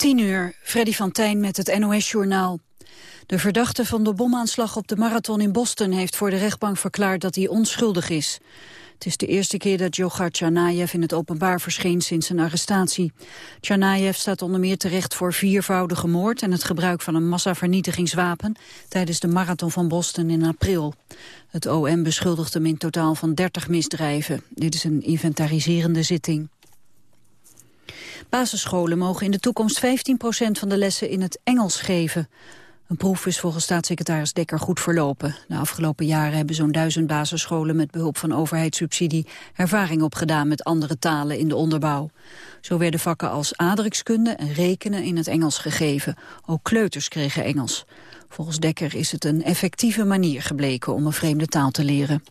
10 uur, Freddy van Tijn met het NOS-journaal. De verdachte van de bomaanslag op de marathon in Boston... heeft voor de rechtbank verklaard dat hij onschuldig is. Het is de eerste keer dat Djokhar Tsarnaev in het openbaar verscheen sinds zijn arrestatie. Tsarnaev staat onder meer terecht voor viervoudige moord... en het gebruik van een massavernietigingswapen... tijdens de marathon van Boston in april. Het OM beschuldigt hem in totaal van 30 misdrijven. Dit is een inventariserende zitting. Basisscholen mogen in de toekomst 15% van de lessen in het Engels geven. Een proef is volgens staatssecretaris Dekker goed verlopen. De afgelopen jaren hebben zo'n duizend basisscholen met behulp van overheidssubsidie ervaring opgedaan met andere talen in de onderbouw. Zo werden vakken als aardrijkskunde en rekenen in het Engels gegeven. Ook kleuters kregen Engels. Volgens Dekker is het een effectieve manier gebleken om een vreemde taal te leren.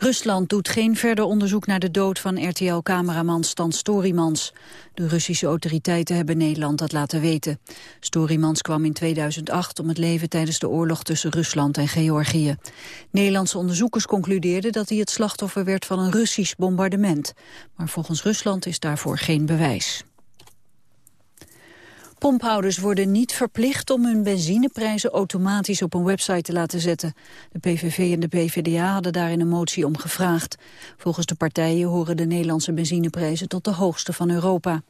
Rusland doet geen verder onderzoek naar de dood van RTL-cameraman Stan Storymans. De Russische autoriteiten hebben Nederland dat laten weten. Storymans kwam in 2008 om het leven tijdens de oorlog tussen Rusland en Georgië. Nederlandse onderzoekers concludeerden dat hij het slachtoffer werd van een Russisch bombardement. Maar volgens Rusland is daarvoor geen bewijs. Pomphouders worden niet verplicht om hun benzineprijzen automatisch op een website te laten zetten. De PVV en de PVDA hadden daarin een motie om gevraagd. Volgens de partijen horen de Nederlandse benzineprijzen tot de hoogste van Europa.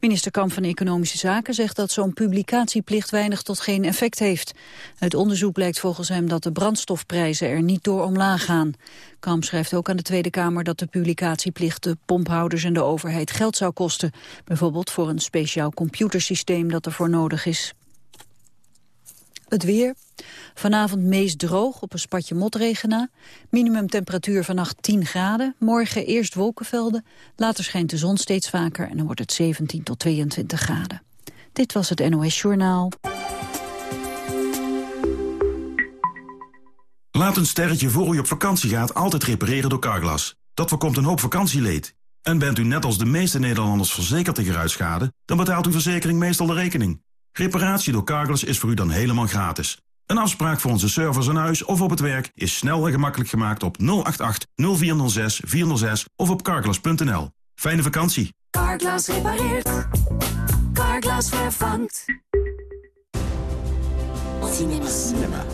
Minister Kamp van Economische Zaken zegt dat zo'n publicatieplicht weinig tot geen effect heeft. Het onderzoek blijkt volgens hem dat de brandstofprijzen er niet door omlaag gaan. Kamp schrijft ook aan de Tweede Kamer dat de publicatieplicht de pomphouders en de overheid geld zou kosten. Bijvoorbeeld voor een speciaal computersysteem dat ervoor nodig is. Het weer. Vanavond meest droog op een spatje motregen Minimumtemperatuur vannacht 10 graden. Morgen eerst wolkenvelden. Later schijnt de zon steeds vaker en dan wordt het 17 tot 22 graden. Dit was het NOS Journaal. Laat een sterretje voor u op vakantie gaat altijd repareren door Carglass. Dat voorkomt een hoop vakantieleed. En bent u net als de meeste Nederlanders verzekerd tegen ruitschade... dan betaalt uw verzekering meestal de rekening. Reparatie door Carglass is voor u dan helemaal gratis. Een afspraak voor onze servers aan huis of op het werk is snel en gemakkelijk gemaakt op 088 0406 406 of op carglass.nl. Fijne vakantie. Carglass repareert. Carglass vervangt. Cinema. Cinema.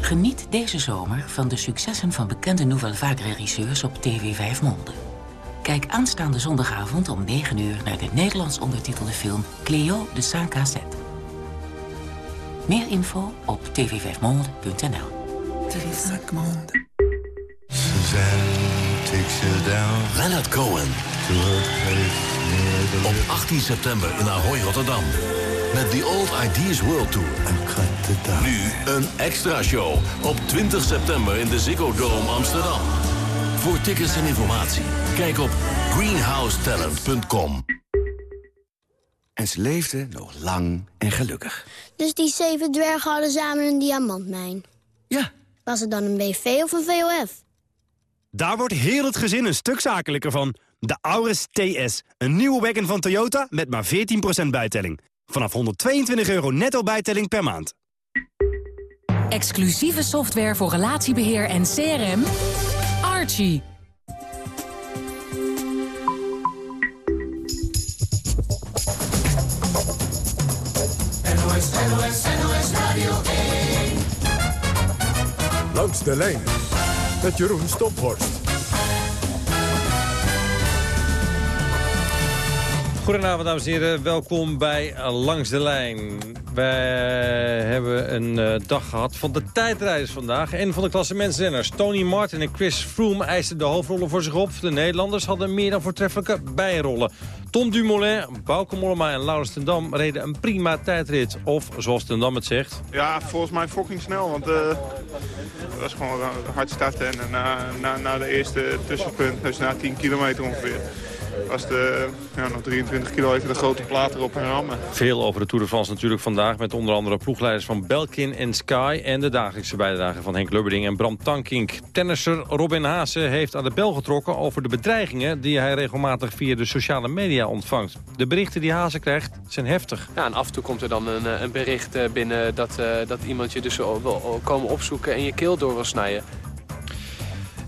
Geniet deze zomer van de successen van bekende Nouvelle Vague regisseurs op TV 5 Monde. Kijk aanstaande zondagavond om 9 uur naar de Nederlands ondertitelde film Cleo de Saint-Cassette. Meer info op tv5monde.nl. Leonard Cohen. Op 18 september in Ahoy, Rotterdam. Met The Old Ideas World Tour. Nu een extra show op 20 september in de Ziggo Dome Amsterdam. Voor tickets en informatie, kijk op greenhousetalent.com. En ze leefden nog lang en gelukkig. Dus die zeven dwergen hadden samen een diamantmijn? Ja. Was het dan een BV of een VOF? Daar wordt heel het gezin een stuk zakelijker van. De Auris TS, een nieuwe wagon van Toyota met maar 14% bijtelling. Vanaf 122 euro netto bijtelling per maand. Exclusieve software voor relatiebeheer en CRM. Archie. NOS, NOS, NOS Radio 1. Langs de lijn met Jeroen Stophorst. Goedenavond, dames en heren. Welkom bij Langs de Lijn. Wij hebben een uh, dag gehad van de tijdrijders vandaag... en van de klassementsrenners. Tony Martin en Chris Froome eisten de hoofdrollen voor zich op. De Nederlanders hadden meer dan voortreffelijke bijrollen. Tom Dumoulin, Bauke Mollema en Laurens ten Dam reden een prima tijdrit. Of, zoals ten Dam het zegt... Ja, volgens mij fucking snel, want uh, het was gewoon hard starten. En na, na de eerste tussenpunt, dus na 10 kilometer ongeveer was de, ja, nog 23 kilo even de grote plaat erop en rammen. Veel over de Tour de France natuurlijk vandaag... met onder andere ploegleiders van Belkin en Sky... en de dagelijkse bijdrage van Henk Lubberding en Bram Tankink. Tennisser Robin Haase heeft aan de bel getrokken... over de bedreigingen die hij regelmatig via de sociale media ontvangt. De berichten die Haase krijgt zijn heftig. Ja, en af en toe komt er dan een, eh, een bericht eh, binnen... Dat, uh, dat iemand je dus wil komen opzoeken en je keel door wil snijden.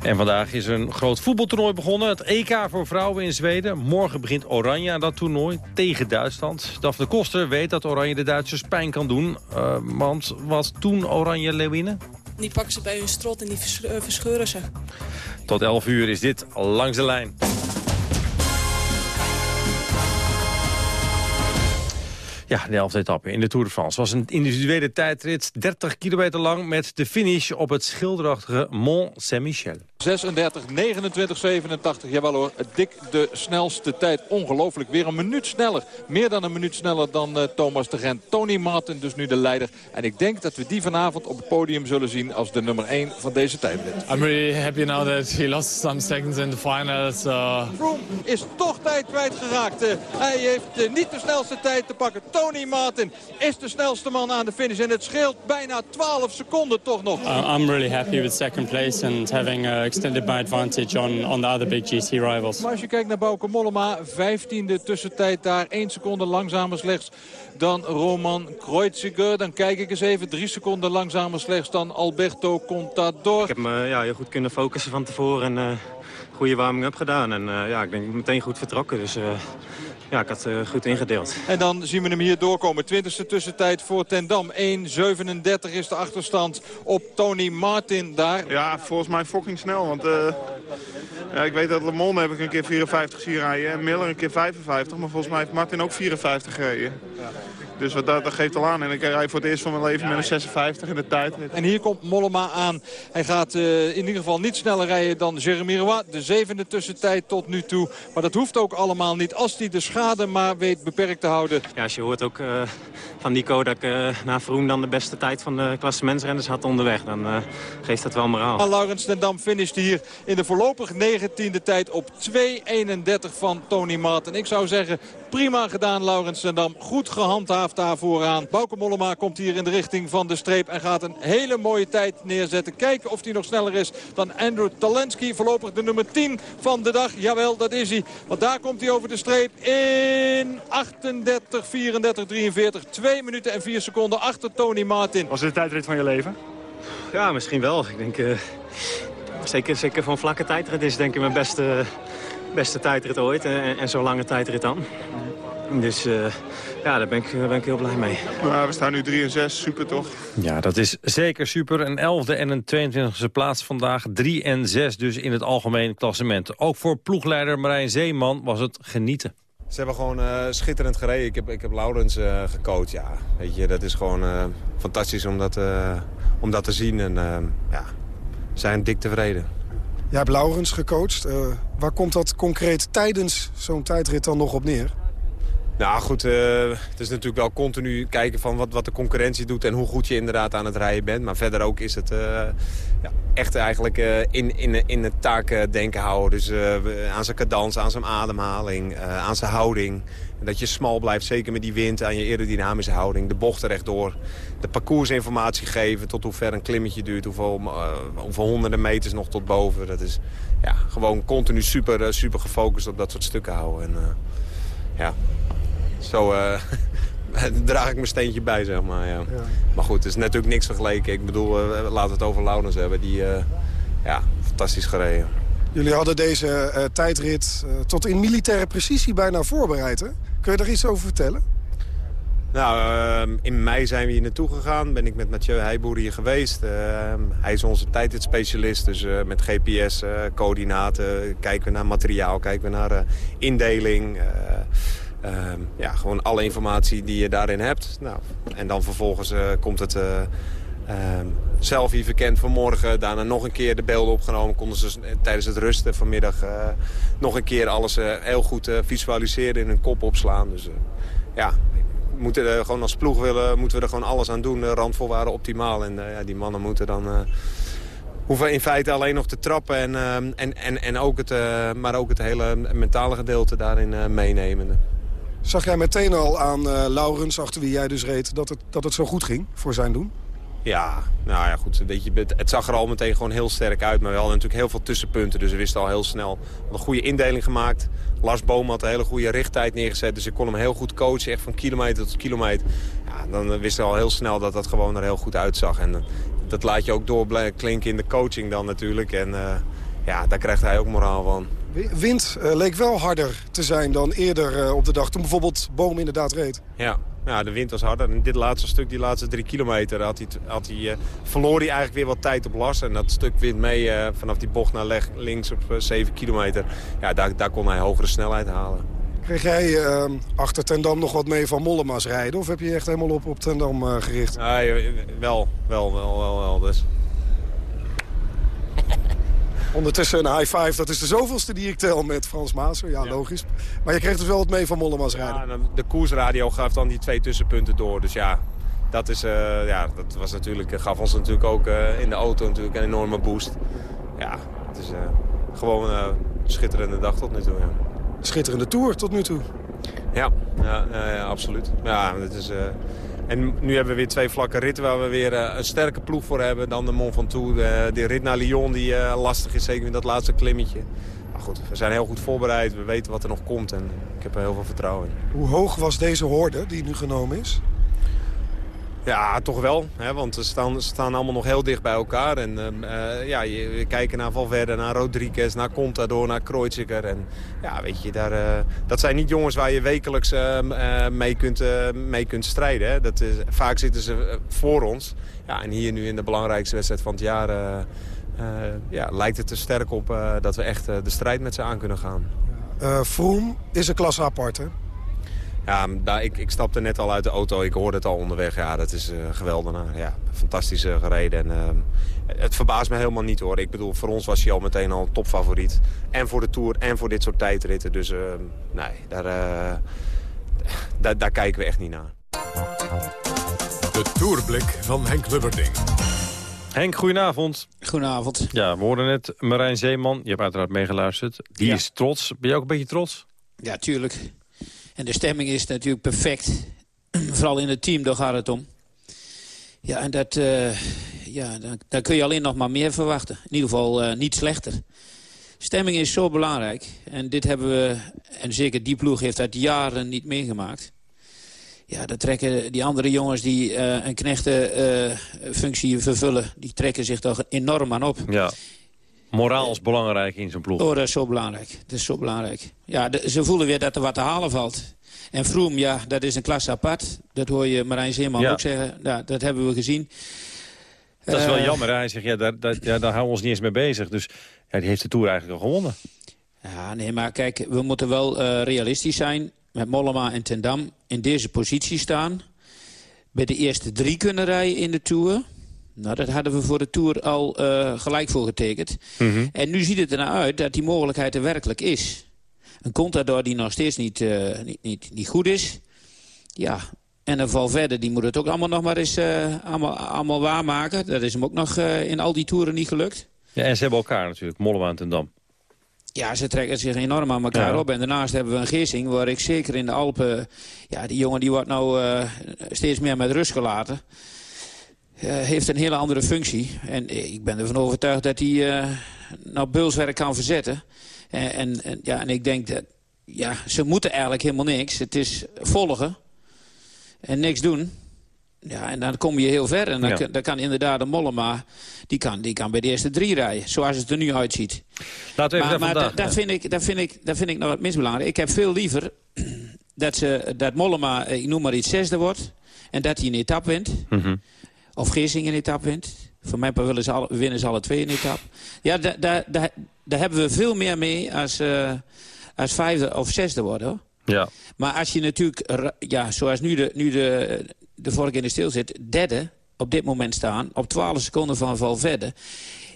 En vandaag is een groot voetbaltoernooi begonnen. Het EK voor vrouwen in Zweden. Morgen begint Oranje aan dat toernooi tegen Duitsland. Daphne Koster weet dat Oranje de Duitsers pijn kan doen. Uh, want was toen Oranje Leeuwinnen? Die pakken ze bij hun strot en die verscheuren ze. Tot 11 uur is dit Langs de Lijn. Ja, de elfde etappe in de Tour de France was een individuele tijdrit. 30 kilometer lang met de finish op het schilderachtige Mont Saint-Michel. 36, 29, 87. Jawel hoor, dik de snelste tijd. Ongelooflijk, weer een minuut sneller. Meer dan een minuut sneller dan uh, Thomas de Gent. Tony Martin dus nu de leider. En ik denk dat we die vanavond op het podium zullen zien als de nummer 1 van deze tijdrit. I'm really happy now that he lost some seconds in the finals. Uh... Froome is toch tijd kwijtgeraakt. Uh, hij heeft uh, niet de snelste tijd te pakken. Tony Martin is de snelste man aan de finish. En het scheelt bijna 12 seconden toch nog. Uh, I'm really happy with second place and having uh, extended my advantage on, on the other big GC rivals. Maar als je kijkt naar Bauke Mollema, 15e tussentijd daar. 1 seconde langzamer slechts dan Roman Kreuziger. Dan kijk ik eens even, 3 seconden langzamer slechts dan Alberto Contador. Ik heb me ja, heel goed kunnen focussen van tevoren en uh, goede warming-up gedaan. En uh, ja, ik denk meteen goed vertrokken, dus... Uh, ja, ik had uh, goed ingedeeld. En dan zien we hem hier doorkomen. 20e tussentijd voor Ten Dam. 1.37 is de achterstand op Tony Martin daar. Ja, volgens mij fucking snel. Want uh, ja, ik weet dat Le Mans heb ik een keer 54 zien rijden. En Miller een keer 55. Maar volgens mij heeft Martin ook 54 gereden. Dus wat dat, dat, geeft al aan. En ik rijd voor het eerst van mijn leven met een 56 in de tijd. En hier komt Mollema aan. Hij gaat uh, in ieder geval niet sneller rijden dan Jeremy Roy. De zevende tussentijd tot nu toe. Maar dat hoeft ook allemaal niet. Als hij de schade maar weet beperkt te houden. Ja, als je hoort ook uh, van Nico dat uh, na Vroom dan de beste tijd van de klassementsrenners had onderweg. Dan geeft dat wel moraal. Laurens ten Dam finisht hier in de voorlopig 19e tijd op 2.31 van Tony Martin. Ik zou zeggen prima gedaan Laurens ten Dam. Goed gehandhaafd daar vooraan. Bauke Mollema komt hier in de richting van de streep en gaat een hele mooie tijd neerzetten. Kijken of hij nog sneller is dan Andrew Talensky. Voorlopig de nummer 10 van de dag. Jawel, dat is hij. Want daar komt hij over de streep in 38, 34, 43. 2 minuten en 4 seconden achter Tony Martin. Was dit de tijdrit van je leven? Ja, misschien wel. Ik denk... Uh, zeker, zeker van vlakke tijdrit is denk ik mijn beste, beste tijdrit ooit. En, en zo'n lange tijdrit dan. Dus uh, ja, daar ben, ik, daar ben ik heel blij mee. Nou, we staan nu 3 en 6, super toch? Ja, dat is zeker super. Een 11e en een 22e plaats vandaag. 3 en 6 dus in het algemeen klassement. Ook voor ploegleider Marijn Zeeman was het genieten. Ze hebben gewoon uh, schitterend gereden. Ik heb, ik heb Laurens uh, gecoacht. Ja, weet je, dat is gewoon uh, fantastisch om dat, om dat te zien. En ja, zijn dik tevreden. Jij hebt Laurens gecoacht. waar komt dat concreet tijdens zo'n tijdrit dan nog op neer? Nou goed, het is natuurlijk wel continu kijken van wat, wat de concurrentie doet... en hoe goed je inderdaad aan het rijden bent. Maar verder ook is het ja, echt eigenlijk uh, in, in, in het taak denken houden. Dus aan zijn cadans, aan zijn ademhaling, aan zijn houding. Dat je smal blijft, zeker met die wind, aan je aerodynamische houding. De bocht er rechtdoor. De parcoursinformatie geven tot hoe ver een klimmetje duurt. Hoeveel, hoeveel honderden meters nog tot boven. Dat is ja, gewoon continu super, super gefocust op dat soort stukken houden. En, ja, zo draag ik mijn steentje bij, zeg maar. Ja. ja. Maar goed, het is natuurlijk niks vergeleken. Ik bedoel, uh, laten we het over Laurens hebben. Die, uh, ja, fantastisch gereden. Jullie hadden deze tijdrit tot in militaire precisie bijna voorbereid, hè? Kun je daar iets over vertellen? Nou, in mei zijn we hier naartoe gegaan. Ben ik met Mathieu Heijboer hier geweest. hij is onze tijdritspecialist. Dus met GPS-coördinaten kijken we naar materiaal, kijken we naar indeling... Uh, ja, gewoon alle informatie die je daarin hebt. Nou, en dan vervolgens uh, komt het uh, selfie verkend vanmorgen. Daarna nog een keer de beelden opgenomen. Konden ze tijdens het rusten vanmiddag eh, nog een keer alles heel goed visualiseren in hun kop opslaan. Dus ja, moeten er gewoon als ploeg willen, moeten we er gewoon alles aan doen. randvoorwaarden optimaal. En ja, die mannen moeten dan hoeven in feite alleen nog te trappen. En, en, en, en ook het, maar ook het hele mentale gedeelte daarin meenemen. Zag jij meteen al aan uh, Laurens, achter wie jij dus reed, dat het, dat het zo goed ging voor zijn doen? Ja, nou ja, goed. Weet je, het zag er al meteen gewoon heel sterk uit. Maar we hadden natuurlijk heel veel tussenpunten. Dus we wisten al heel snel. een goede indeling gemaakt. Lars Boom had een hele goede richttijd neergezet. Dus ik kon hem heel goed coachen. Echt van kilometer tot kilometer. Ja, dan wisten we al heel snel dat dat gewoon er heel goed uitzag. En dat laat je ook doorklinken in de coaching dan natuurlijk. En ja, daar krijgt hij ook moraal van. Wind eh, leek wel harder te zijn dan eerder eh, op de dag... toen bijvoorbeeld Boom inderdaad reed. Ja, ja, de wind was harder. En dit laatste stuk, die laatste drie kilometer, had hij, had hij, eh, verloor hij eigenlijk weer wat tijd op las. En dat stuk wind mee vanaf die bocht naar leg- links op eh, 7 kilometer. Ja, daar, daar kon hij hogere snelheid halen. Kreeg jij eh, achter Tendam nog wat mee van Mollema's rijden? Of heb je je echt helemaal op, op Tendam gericht? Je- wel, wel, wel, wel, wel. Dus. Ondertussen een high five, dat is de zoveelste die ik tel met Frans Maassen. Ja, logisch. Maar je kreeg dus wel wat mee van Mollema's rijden. Ja, de koersradio gaf dan die twee tussenpunten door. Dus ja, dat, is, eh, ja, dat was natuurlijk, gaf ons natuurlijk ook eh, in de auto natuurlijk een enorme boost. Ja, het is eh, gewoon eh, een schitterende dag tot nu toe. Ja. Schitterende tour tot nu toe. Ja, ja, absoluut. Ja, dat is, eh, en nu hebben we weer twee vlakke ritten waar we weer eh, een sterke ploeg voor hebben. Dan de Mont Ventoux, de, de rit naar Lyon die eh, lastig is, zeker in dat laatste klimmetje. Maar goed, we zijn heel goed voorbereid. We weten wat er nog komt en ik heb er heel veel vertrouwen in. Hoe hoog was deze horde die nu genomen is? Ja, toch wel. Hè, want ze staan, ze staan allemaal nog heel dicht bij elkaar. En ehm, eh, ja, je, we kijken naar Valverde, naar Rodriguez, naar Contador, naar Kreuziger. En ja, weet je, daar, eh, dat zijn niet jongens waar je wekelijks ehm, eh, mee, kunt, mee kunt strijden. Hè. Dat is, vaak zitten ze voor ons. Ja, en hier nu in de belangrijkste wedstrijd van het jaar... ja, lijkt het er sterk op dat we echt de strijd met ze aan kunnen gaan. Vroom is een klasse apart, hè? Ja, daar, ik, ik stapte net al uit de auto. Ik hoorde het al onderweg. Ja, dat is eh, geweldig. Nou, Ja, fantastisch eh, gereden. En, ehm, het verbaast me helemaal niet hoor. Ik bedoel, voor ons was hij al meteen al topfavoriet. En voor de Tour en voor dit soort tijdritten. Dus ehm, nee, daar, eh, daar, daar kijken we echt niet naar. De Tourblik van Henk Lubberding. Henk, goedenavond. Goedenavond. Ja, we hoorden net Marijn Zeeman. Je hebt uiteraard meegeluisterd. Die Ja. is trots. Ben je ook een beetje trots? Ja, tuurlijk. En de stemming is natuurlijk perfect. Vooral in het team, daar gaat het om. Ja, en dat, eh, ja, dan, dan kun je alleen nog maar meer verwachten. In ieder geval eh, niet slechter. Stemming is zo belangrijk. En dit hebben we, en zeker die ploeg heeft dat jaren niet meegemaakt. Ja, dat trekken die andere jongens die eh, een knechtenfunctie vervullen... die trekken zich toch enorm aan op. Ja. Moraal is belangrijk in zo'n ploeg. Oh, dat is zo belangrijk. Dat is zo belangrijk. Ja, de- ze voelen weer dat er wat te halen valt. En Vroom, ja, dat is een klasse apart. Dat hoor je Marijn Zeeman Ja. ook zeggen. Ja, dat hebben we gezien. Dat is wel Eh, jammer. Hij zegt, ja, daar, daar, ja, daar houden we ons niet eens mee bezig. Dus ja, die heeft de Tour eigenlijk al gewonnen. Ja, nee, maar kijk, we moeten wel eh, realistisch zijn. Met Mollema en Ten Dam in deze positie staan. Bij de eerste drie kunnen rijden in de Tour. Nou, dat hadden we voor de Tour al eh, gelijk voor getekend. En nu ziet het er nou uit dat die mogelijkheid er werkelijk is. Een Contador die nog steeds niet, eh, niet, niet, niet goed is. Ja, en een Valverde die moet het ook allemaal nog maar eens eh, allemaal, allemaal waarmaken. Dat is hem ook nog in al die toeren niet gelukt. Ja, en ze hebben elkaar natuurlijk, Mollema en Dam. Ja, ze trekken zich enorm aan elkaar Ja. op. En daarnaast hebben we een Geesing waar ik zeker in de Alpen... Ja, die jongen die wordt nou steeds meer met rust gelaten. Eh, heeft een hele andere functie. En eh, ik ben ervan overtuigd dat hij eh nou beulswerk kan verzetten. En, en, en, ja, en ik denk dat... Ja, ze moeten eigenlijk helemaal niks. Het is volgen en niks doen. Ja, en dan kom je heel ver. En dan, Ja. kan- dan kan inderdaad een Mollema... Die kan, die kan bij de eerste drie rijden, zoals het er nu uitziet. Laten we even maar maar vind ik, daar, vind ik, daar vind ik nog het misbelangrijk. Ik heb veel liever dat, ze, dat Mollema, ik noem maar iets, zesde wordt. En dat hij een etappe wint. Mhm. Of Geesing een etappe wint. Voor mij willen ze alle, winnen ze alle twee een etappe. Ja, da- da- da- daar hebben we veel meer mee als, eh, als vijfde of zesde worden. Hoor. Ja. Maar als je natuurlijk, ja, zoals nu de, nu de, de vork in de stil zit, derde op dit moment staan, op 12 seconden van Valverde.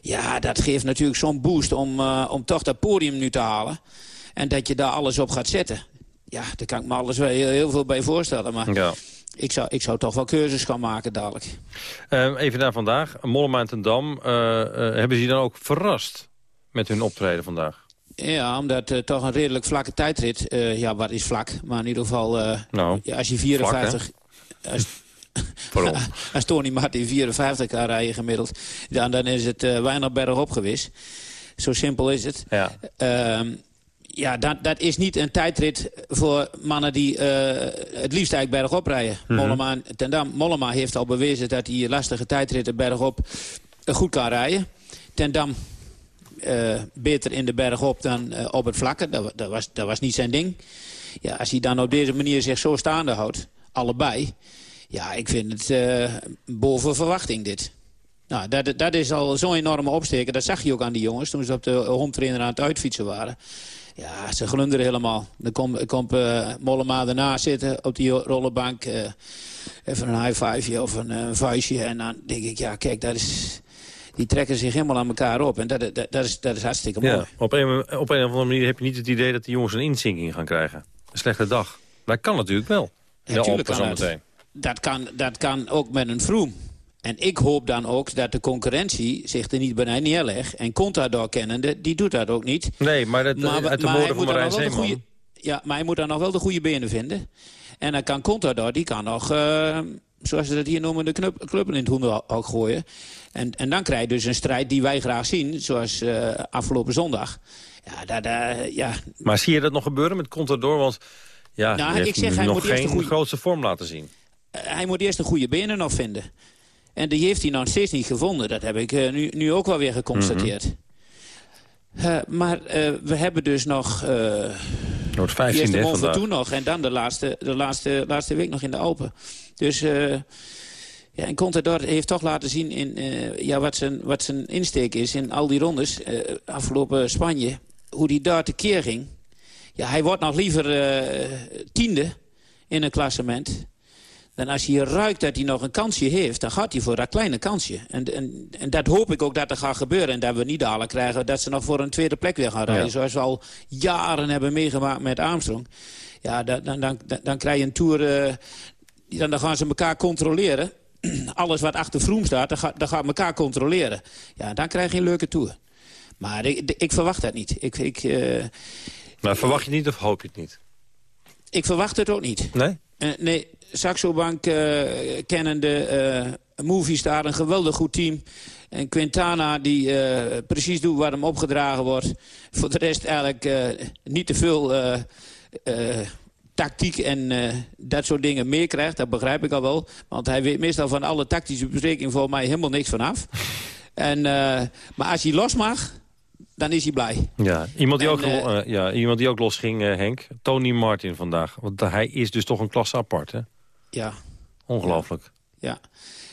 Ja, dat geeft natuurlijk zo'n boost om, eh, om toch dat podium nu te halen. En dat je daar alles op gaat zetten. Ja, daar kan ik me alles wel heel, heel veel bij voorstellen. Maar Ja. Ik, zou, ik zou toch wel keuzes gaan maken dadelijk. Ehm, even naar vandaag. Mollema en Ten Dam. eh, eh, hebben ze je dan ook verrast met hun optreden vandaag? Ja, omdat uh, toch een redelijk vlakke tijdrit... Uh, ja, wat is vlak? Maar in ieder geval, uh, nou, als je 54... als, Waarom? als Tony Martin 54 kan rijden gemiddeld... Dan, dan is het weinig bergop geweest. Zo simpel is het. Ja. Ja, dat, dat is niet een tijdrit voor mannen die uh, het liefst eigenlijk bergop rijden. Mhm. Mm -hmm. Mollema, ten Dam, Mollema heeft al bewezen dat hij lastige tijdritten bergop goed kan rijden. Ten Dam eh, beter in de berg op dan eh, op het vlakke. Dat, dat, was, dat was niet zijn ding. Ja, als hij dan op deze manier zich zo staande houdt, allebei... ja, ik vind het eh, boven verwachting dit. Nou, dat, dat is al zo'n enorme opsteken. Dat zag je ook aan die jongens toen ze op de hondtrainer aan het uitfietsen waren. Ja, ze glunderen helemaal. Dan komt kom, uh, Mollema ernaast zitten op die rollenbank. Uh, even een high five of een uh, vuistje. En dan denk ik, ja, kijk, dat is, die trekken zich helemaal aan elkaar op. En dat, dat, dat, is, dat is hartstikke mooi. Ja, op, een, op een of andere manier heb je niet het idee dat die jongens een inzinking gaan krijgen. Een slechte dag. Dat kan natuurlijk wel. Ja, natuurlijk kan dat. Dat kan, dat kan ook met een vroom. En ik hoop dan ook dat de concurrentie zich er niet bij neerlegt. En Contador kennende, die doet dat ook niet. Nee, maar, dat, maar uit de woorden van Marijn Zeeman... Ja, maar hij moet dan nog wel de goede benen vinden. En dan kan Contador, die kan nog, uh, zoals ze dat hier noemen, de knup, kluppen in het hoenderhok gooien. En, en dan krijg je dus een strijd die wij graag zien, zoals uh, afgelopen zondag. Ja, daar, daar, ja. Maar zie je dat nog gebeuren met Contador? Want ja, nou, ik zeg, hij nog moet geen goede... grootste vorm laten zien. Uh, hij moet eerst de goede benen nog vinden. En die heeft hij nog steeds niet gevonden. Dat heb ik uh, nu, nu ook wel weer geconstateerd. Mm -hmm. uh, maar uh, we hebben dus nog... Noord 15 de Mont toen nog. En dan de laatste, de laatste, laatste week nog in de Alpen. Dus... Ja, en Contador heeft toch laten zien in, ja, wat, zijn, wat zijn insteek is in al die rondes. afgelopen Spanje. Hoe die daar tekeer ging. Ja, hij wordt nog liever tiende in een klassement. En als hij ruikt dat hij nog een kansje heeft, dan gaat hij voor dat kleine kansje. En, en, en dat hoop ik ook dat er gaat gebeuren. En dat we niet dadelijk krijgen dat ze nog voor een tweede plek weer gaan rijden. Zoals we al jaren hebben meegemaakt met Armstrong. Ja, dan, dan, dan, dan krijg je een Tour... Uh, dan, dan gaan ze elkaar controleren. Alles wat achter Vroom staat, dan gaat, dan gaat elkaar controleren. Ja, dan krijg je een leuke Tour. Maar ik, ik verwacht dat niet. Ik, ik, uh, maar verwacht je niet of hoop je het niet? Ik verwacht het ook niet. Nee? Uh, nee, Saxo Bank uh, kennende. Uh, Movistar, een geweldig goed team. En Quintana die precies doet wat hem opgedragen wordt. Voor de rest eigenlijk niet te veel tactiek en dat soort dingen meekrijgt. Dat begrijp ik al wel. Want hij weet meestal van alle tactische besprekingen voor mij helemaal niks vanaf. En, maar als hij los mag, dan is hij blij. Ja, iemand die, en, ook, uh, ja, iemand die ook los ging, uh, Henk. Tony Martin vandaag. Want hij is dus toch een klasse apart, hè? Ja. Ongelooflijk. Ja.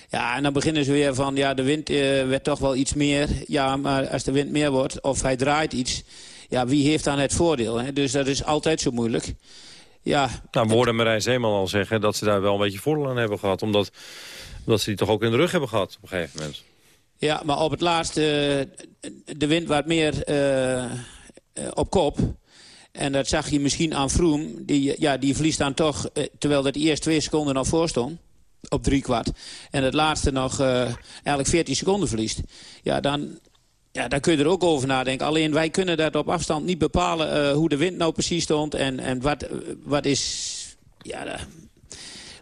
Ja, en dan beginnen ze weer van, ja, de wind uh, werd toch wel iets meer. Ja, maar als de wind meer wordt, of hij draait iets... ja, wie heeft dan het voordeel? Hè? Dus dat is altijd zo moeilijk. Ja. Nou, we hoorden Marijn Zeeman al zeggen dat ze daar wel een beetje voordeel aan hebben gehad. Omdat, omdat ze die toch ook in de rug hebben gehad op een gegeven moment. Ja, maar op het laatste, de wind wat meer uh, op kop. En dat zag je misschien aan Vroom. Die, ja, die verliest dan toch, uh, terwijl dat eerst twee seconden nog voor stond. Op drie kwart. En het laatste nog eigenlijk 14 seconden verliest. Ja, dan, ja, daar kun je er ook over nadenken. Alleen wij kunnen dat op afstand niet bepalen hoe de wind nou precies stond. En, en wat, wat is... Ja,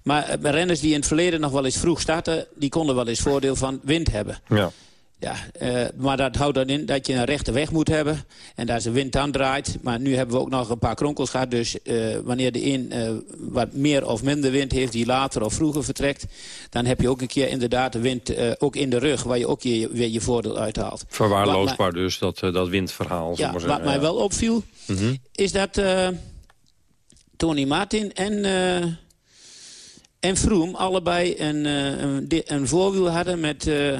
maar renners die in het verleden nog wel eens vroeg starten... die konden wel eens voordeel van wind hebben. Ja. Ja, uh, maar dat houdt dan in dat je een rechte weg moet hebben. En daar de wind aan draait. Maar nu hebben we ook nog een paar kronkels gehad. Dus uh, wanneer de een uh, wat meer of minder wind heeft... die later of vroeger vertrekt... dan heb je ook een keer inderdaad de wind ook in de rug... waar je ook je, weer je voordeel uithaalt. Verwaarloosbaar dus, dat, dat windverhaal. Ja, maar wat mij wel opviel... Mm -hmm. is dat Tony Martin en en Vroom allebei een, een, een voorwiel hadden met uh,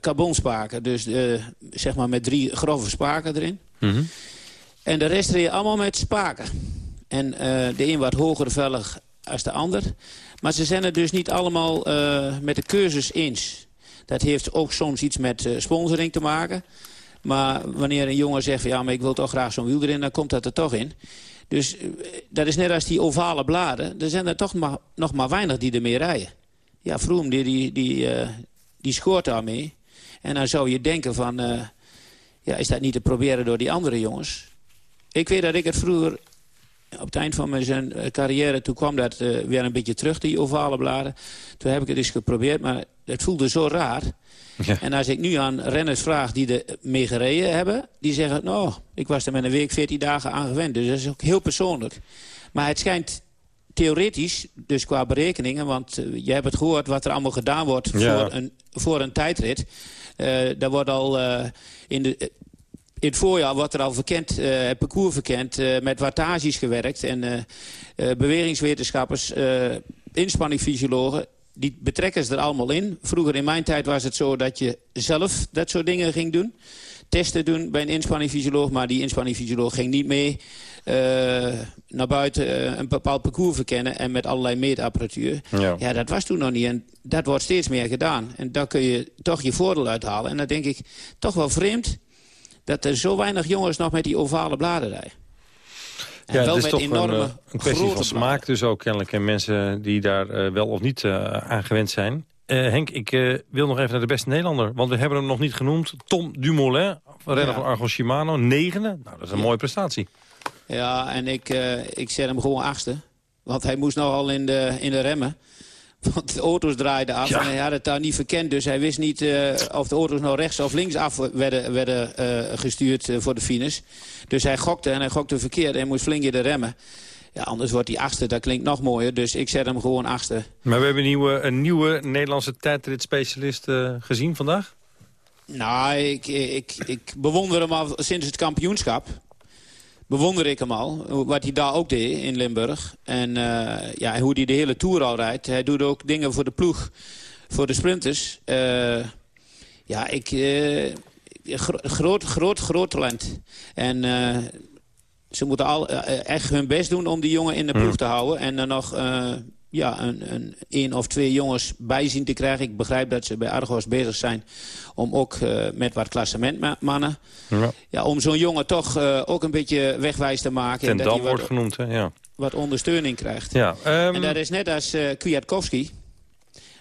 carbonspaken. Dus uh, zeg maar met drie grove spaken erin. Mm -hmm. En de rest reed allemaal met spaken. En uh, de een wat hoger vellig als de ander. Maar ze zijn het dus niet allemaal met de cursus eens. Dat heeft ook soms iets met sponsoring te maken. Maar wanneer een jongen zegt, van, ja, maar ik wil toch graag zo'n wiel erin... dan komt dat er toch in. Dus uh, dat is net als die ovale bladen. Er zijn er toch maar, nog maar weinig die ermee rijden. Ja, Vroom, die, die, die, uh, die scoort daarmee. En dan zou je denken van... Uh, ja, is dat niet te proberen door die andere jongens? Ik weet dat ik het vroeger... Op het eind van mijn carrière, toen kwam dat weer een beetje terug, die ovale bladen. Toen heb ik het eens geprobeerd, maar het voelde zo raar. Ja. En als ik nu aan renners vraag die er mee gereden hebben... die zeggen, nou, ik was er met een week 14 dagen aan gewend. Dus dat is ook heel persoonlijk. Maar het schijnt theoretisch, dus qua berekeningen... want uh, je hebt het gehoord wat er allemaal gedaan wordt ja. voor, een, voor een tijdrit. Uh, daar wordt al uh, in de in het voorjaar wordt er al verkend, eh, het parcours verkend, eh, met wattages gewerkt. En eh, eh, bewegingswetenschappers, eh inspanningfysiologen, die betrekken ze er allemaal in. Vroeger in mijn tijd was het zo dat je zelf dat soort dingen ging doen. Testen doen bij een inspanningfysioloog, maar die inspanningfysioloog ging niet mee eh, naar buiten eh, een bepaald parcours verkennen en met allerlei meetapparatuur. Ja. ja, dat was toen nog niet en dat wordt steeds meer gedaan. En daar kun je toch je voordeel uithalen. En dan denk ik, toch wel vreemd dat er zo weinig jongens nog met die ovale bladen rijden. En Ja, wel het is met toch enorme, een, eh, een kwestie van smaak dus ook kennelijk. En mensen die daar eh, wel of niet eh, aan gewend zijn. Henk, ik wil nog even naar de beste Nederlander. Want we hebben hem nog niet genoemd. Tom Dumoulin, renner Ja. van Argon Shimano. Negende. Nou, dat is een mooie prestatie. Ja, en ik, ik zet hem gewoon achtste. Want hij moest nogal in de, in de remmen. Want de auto's draaiden af en hij had het daar niet verkend. Dus hij wist niet eh, of de auto's nou rechts of links af werden, werden eh, gestuurd eh, voor de finish. Dus hij gokte en hij gokte verkeerd en moest flink in de remmen. Ja, anders wordt hij achtste, dat klinkt nog mooier. Dus ik zet hem gewoon achtste. Maar we hebben een nieuwe, een nieuwe Nederlandse tijdritspecialist gezien vandaag. Nou, ik, ik, ik bewonder hem al sinds het kampioenschap. Bewonder ik hem al. Wat hij daar ook deed in Limburg. En eh, ja, hoe hij de hele Tour al rijdt. Hij doet ook dingen voor de ploeg. Voor de sprinters. Eh, ja, ik... eh, gro- groot, groot, groot talent. En ze moeten al, echt hun best doen om die jongen in de ploeg te houden. En dan nog ja, een, een, één of twee jongens bij zien te krijgen. Ik begrijp dat ze bij Argos bezig zijn om ook eh, met wat klassementmannen... Ja. Ja, om zo'n jongen toch eh, ook een beetje wegwijs te maken. Ten en dat Dam hij wat, wordt genoemd, hè? Ja. wat ondersteuning krijgt. Ja, ehm, En dat is net als eh Kwiatkowski.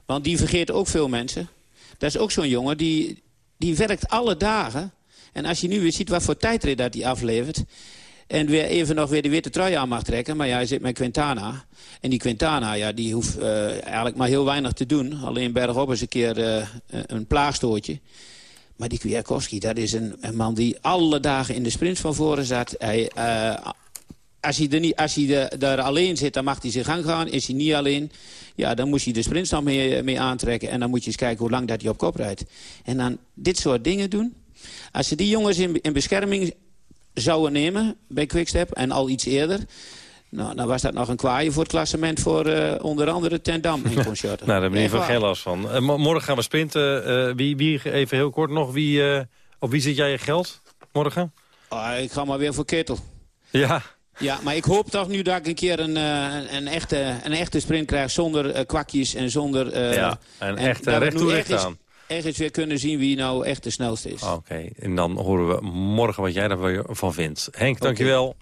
Want die vergeet ook veel mensen. Dat is ook zo'n jongen die, die werkt alle dagen. En als je nu weer ziet wat voor tijdrit dat hij aflevert... en weer even nog weer de witte trui aan mag trekken... maar ja, hij zit met Quintana. En die Quintana, ja, die hoeft eh, eigenlijk maar heel weinig te doen. Alleen bergop eens een keer eh, een plaagstootje. Maar die Kwiatkowski, dat is een, een man die alle dagen in de sprint van voren zat. Hij, eh, als hij, er, niet, als hij daar alleen zit, dan mag hij zijn gang gaan. Is hij niet alleen, ja, dan moet hij de sprintstand mee, mee aantrekken. En dan moet je eens kijken hoe lang dat hij op kop rijdt. En dan dit soort dingen doen. Als ze die jongens in, in bescherming zouden nemen bij Quickstep... en al iets eerder... Nou, dan was dat nog een kwaaie voor het klassement voor eh, onder andere Ten Dam en consorten. Nou, daar hebben we in ieder Echt geval waar. geen last van. Eh, mo- morgen gaan we sprinten. Eh, wie, wie, even heel kort nog, wie, op wie zit jij je geld morgen? Ah, ik ga maar weer voor Kittel. Ja, Ja, maar ik hoop toch nu dat ik een keer een, een, een echte, een echte sprint krijg zonder kwakjes en zonder... Ja, en echt, dat we recht toe, echt recht aan. Echt eens weer kunnen zien wie nou echt de snelste is. oké. En dan horen we morgen wat jij daarvan vindt. Henk, dankjewel.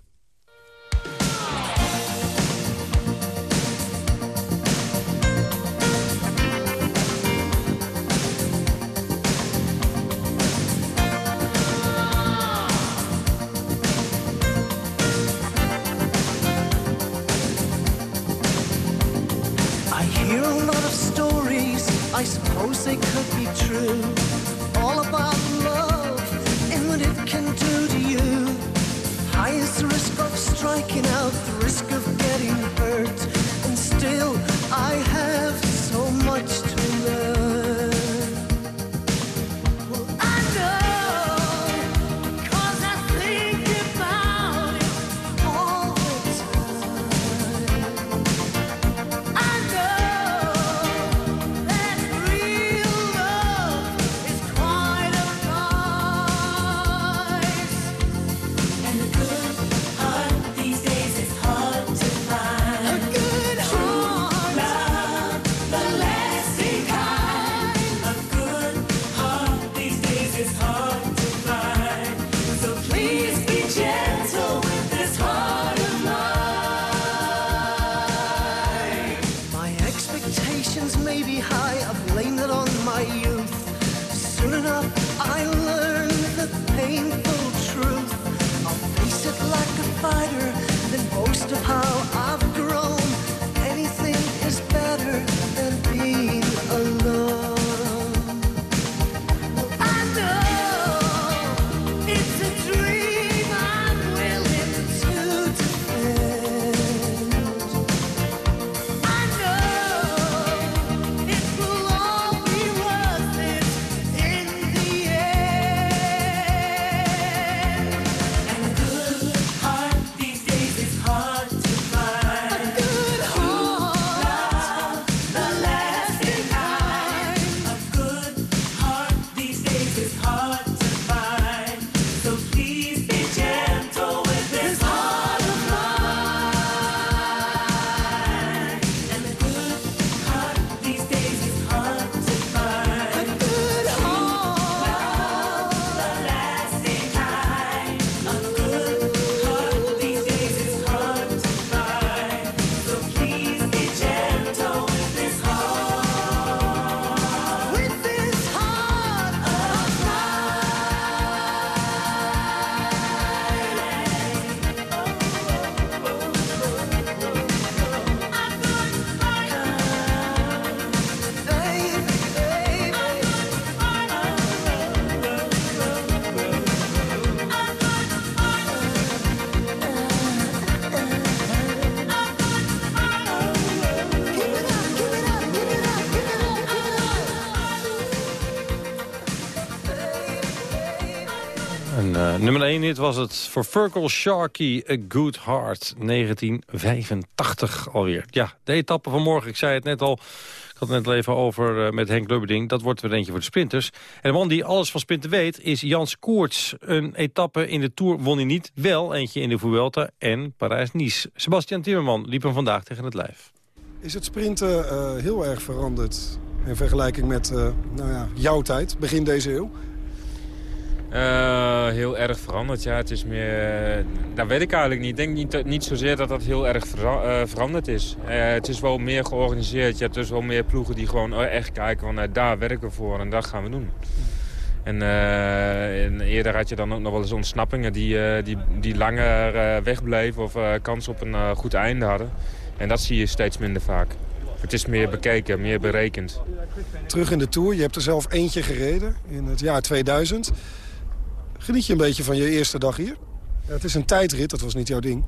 Nummer 1 hit was het voor Furkel Sharky, A Good Heart, 1985 alweer. Ja, de etappe van morgen, ik zei het net al, ik had het net even over uh, met Henk Lubberding, dat wordt weer eentje voor de sprinters. En de man die alles van sprinten weet is Jans Koorts. Een etappe in de Tour won hij niet, wel eentje in de Vuelta en Parijs-Nice. Sebastian Timmerman liep hem vandaag tegen het lijf. Is het sprinten uh, heel erg veranderd in vergelijking met nou ja, jouw tijd, begin deze eeuw? Uh, heel erg veranderd, ja. Het is meer... dat weet ik eigenlijk niet. Ik denk niet, niet zozeer dat dat heel erg uh, veranderd is. Het is wel meer georganiseerd. Je hebt dus wel meer ploegen die gewoon echt kijken van... daar werken we voor en dat gaan we doen. En, en, eerder had je dan ook nog wel eens ontsnappingen die, die, die langer wegbleven... of kans op een goed einde hadden. En dat zie je steeds minder vaak. Het is meer bekeken, meer berekend. Terug in de Tour, je hebt er zelf eentje gereden in het jaar 2000... Geniet je een beetje van je eerste dag hier? Ja, het is een tijdrit, dat was niet jouw ding.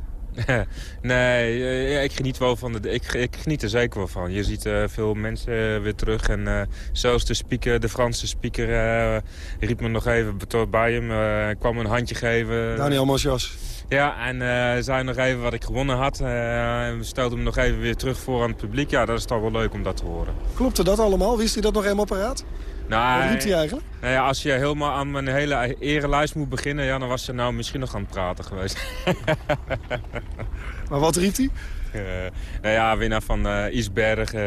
nee, ja, ik geniet wel van de, ik, ik geniet er zeker wel van. Je ziet uh, veel mensen weer terug. En uh, zelfs de, speaker, de Franse speaker riep me nog even bij hem. kwam een handje geven. Daniel Mosjas. Ja, en zei nog even wat ik gewonnen had. we stelden hem nog even weer terug voor aan het publiek. Ja, dat is toch wel leuk om dat te horen. Klopte dat allemaal? Wist hij dat nog helemaal paraat? Nou, Wat riep hij eigenlijk? Nou ja, als je helemaal aan mijn hele erenlijst moet beginnen... Ja, dan was ze nou misschien nog aan het praten geweest. maar wat riep hij? Uh, nou ja, winnaar van uh, Isberg, uh,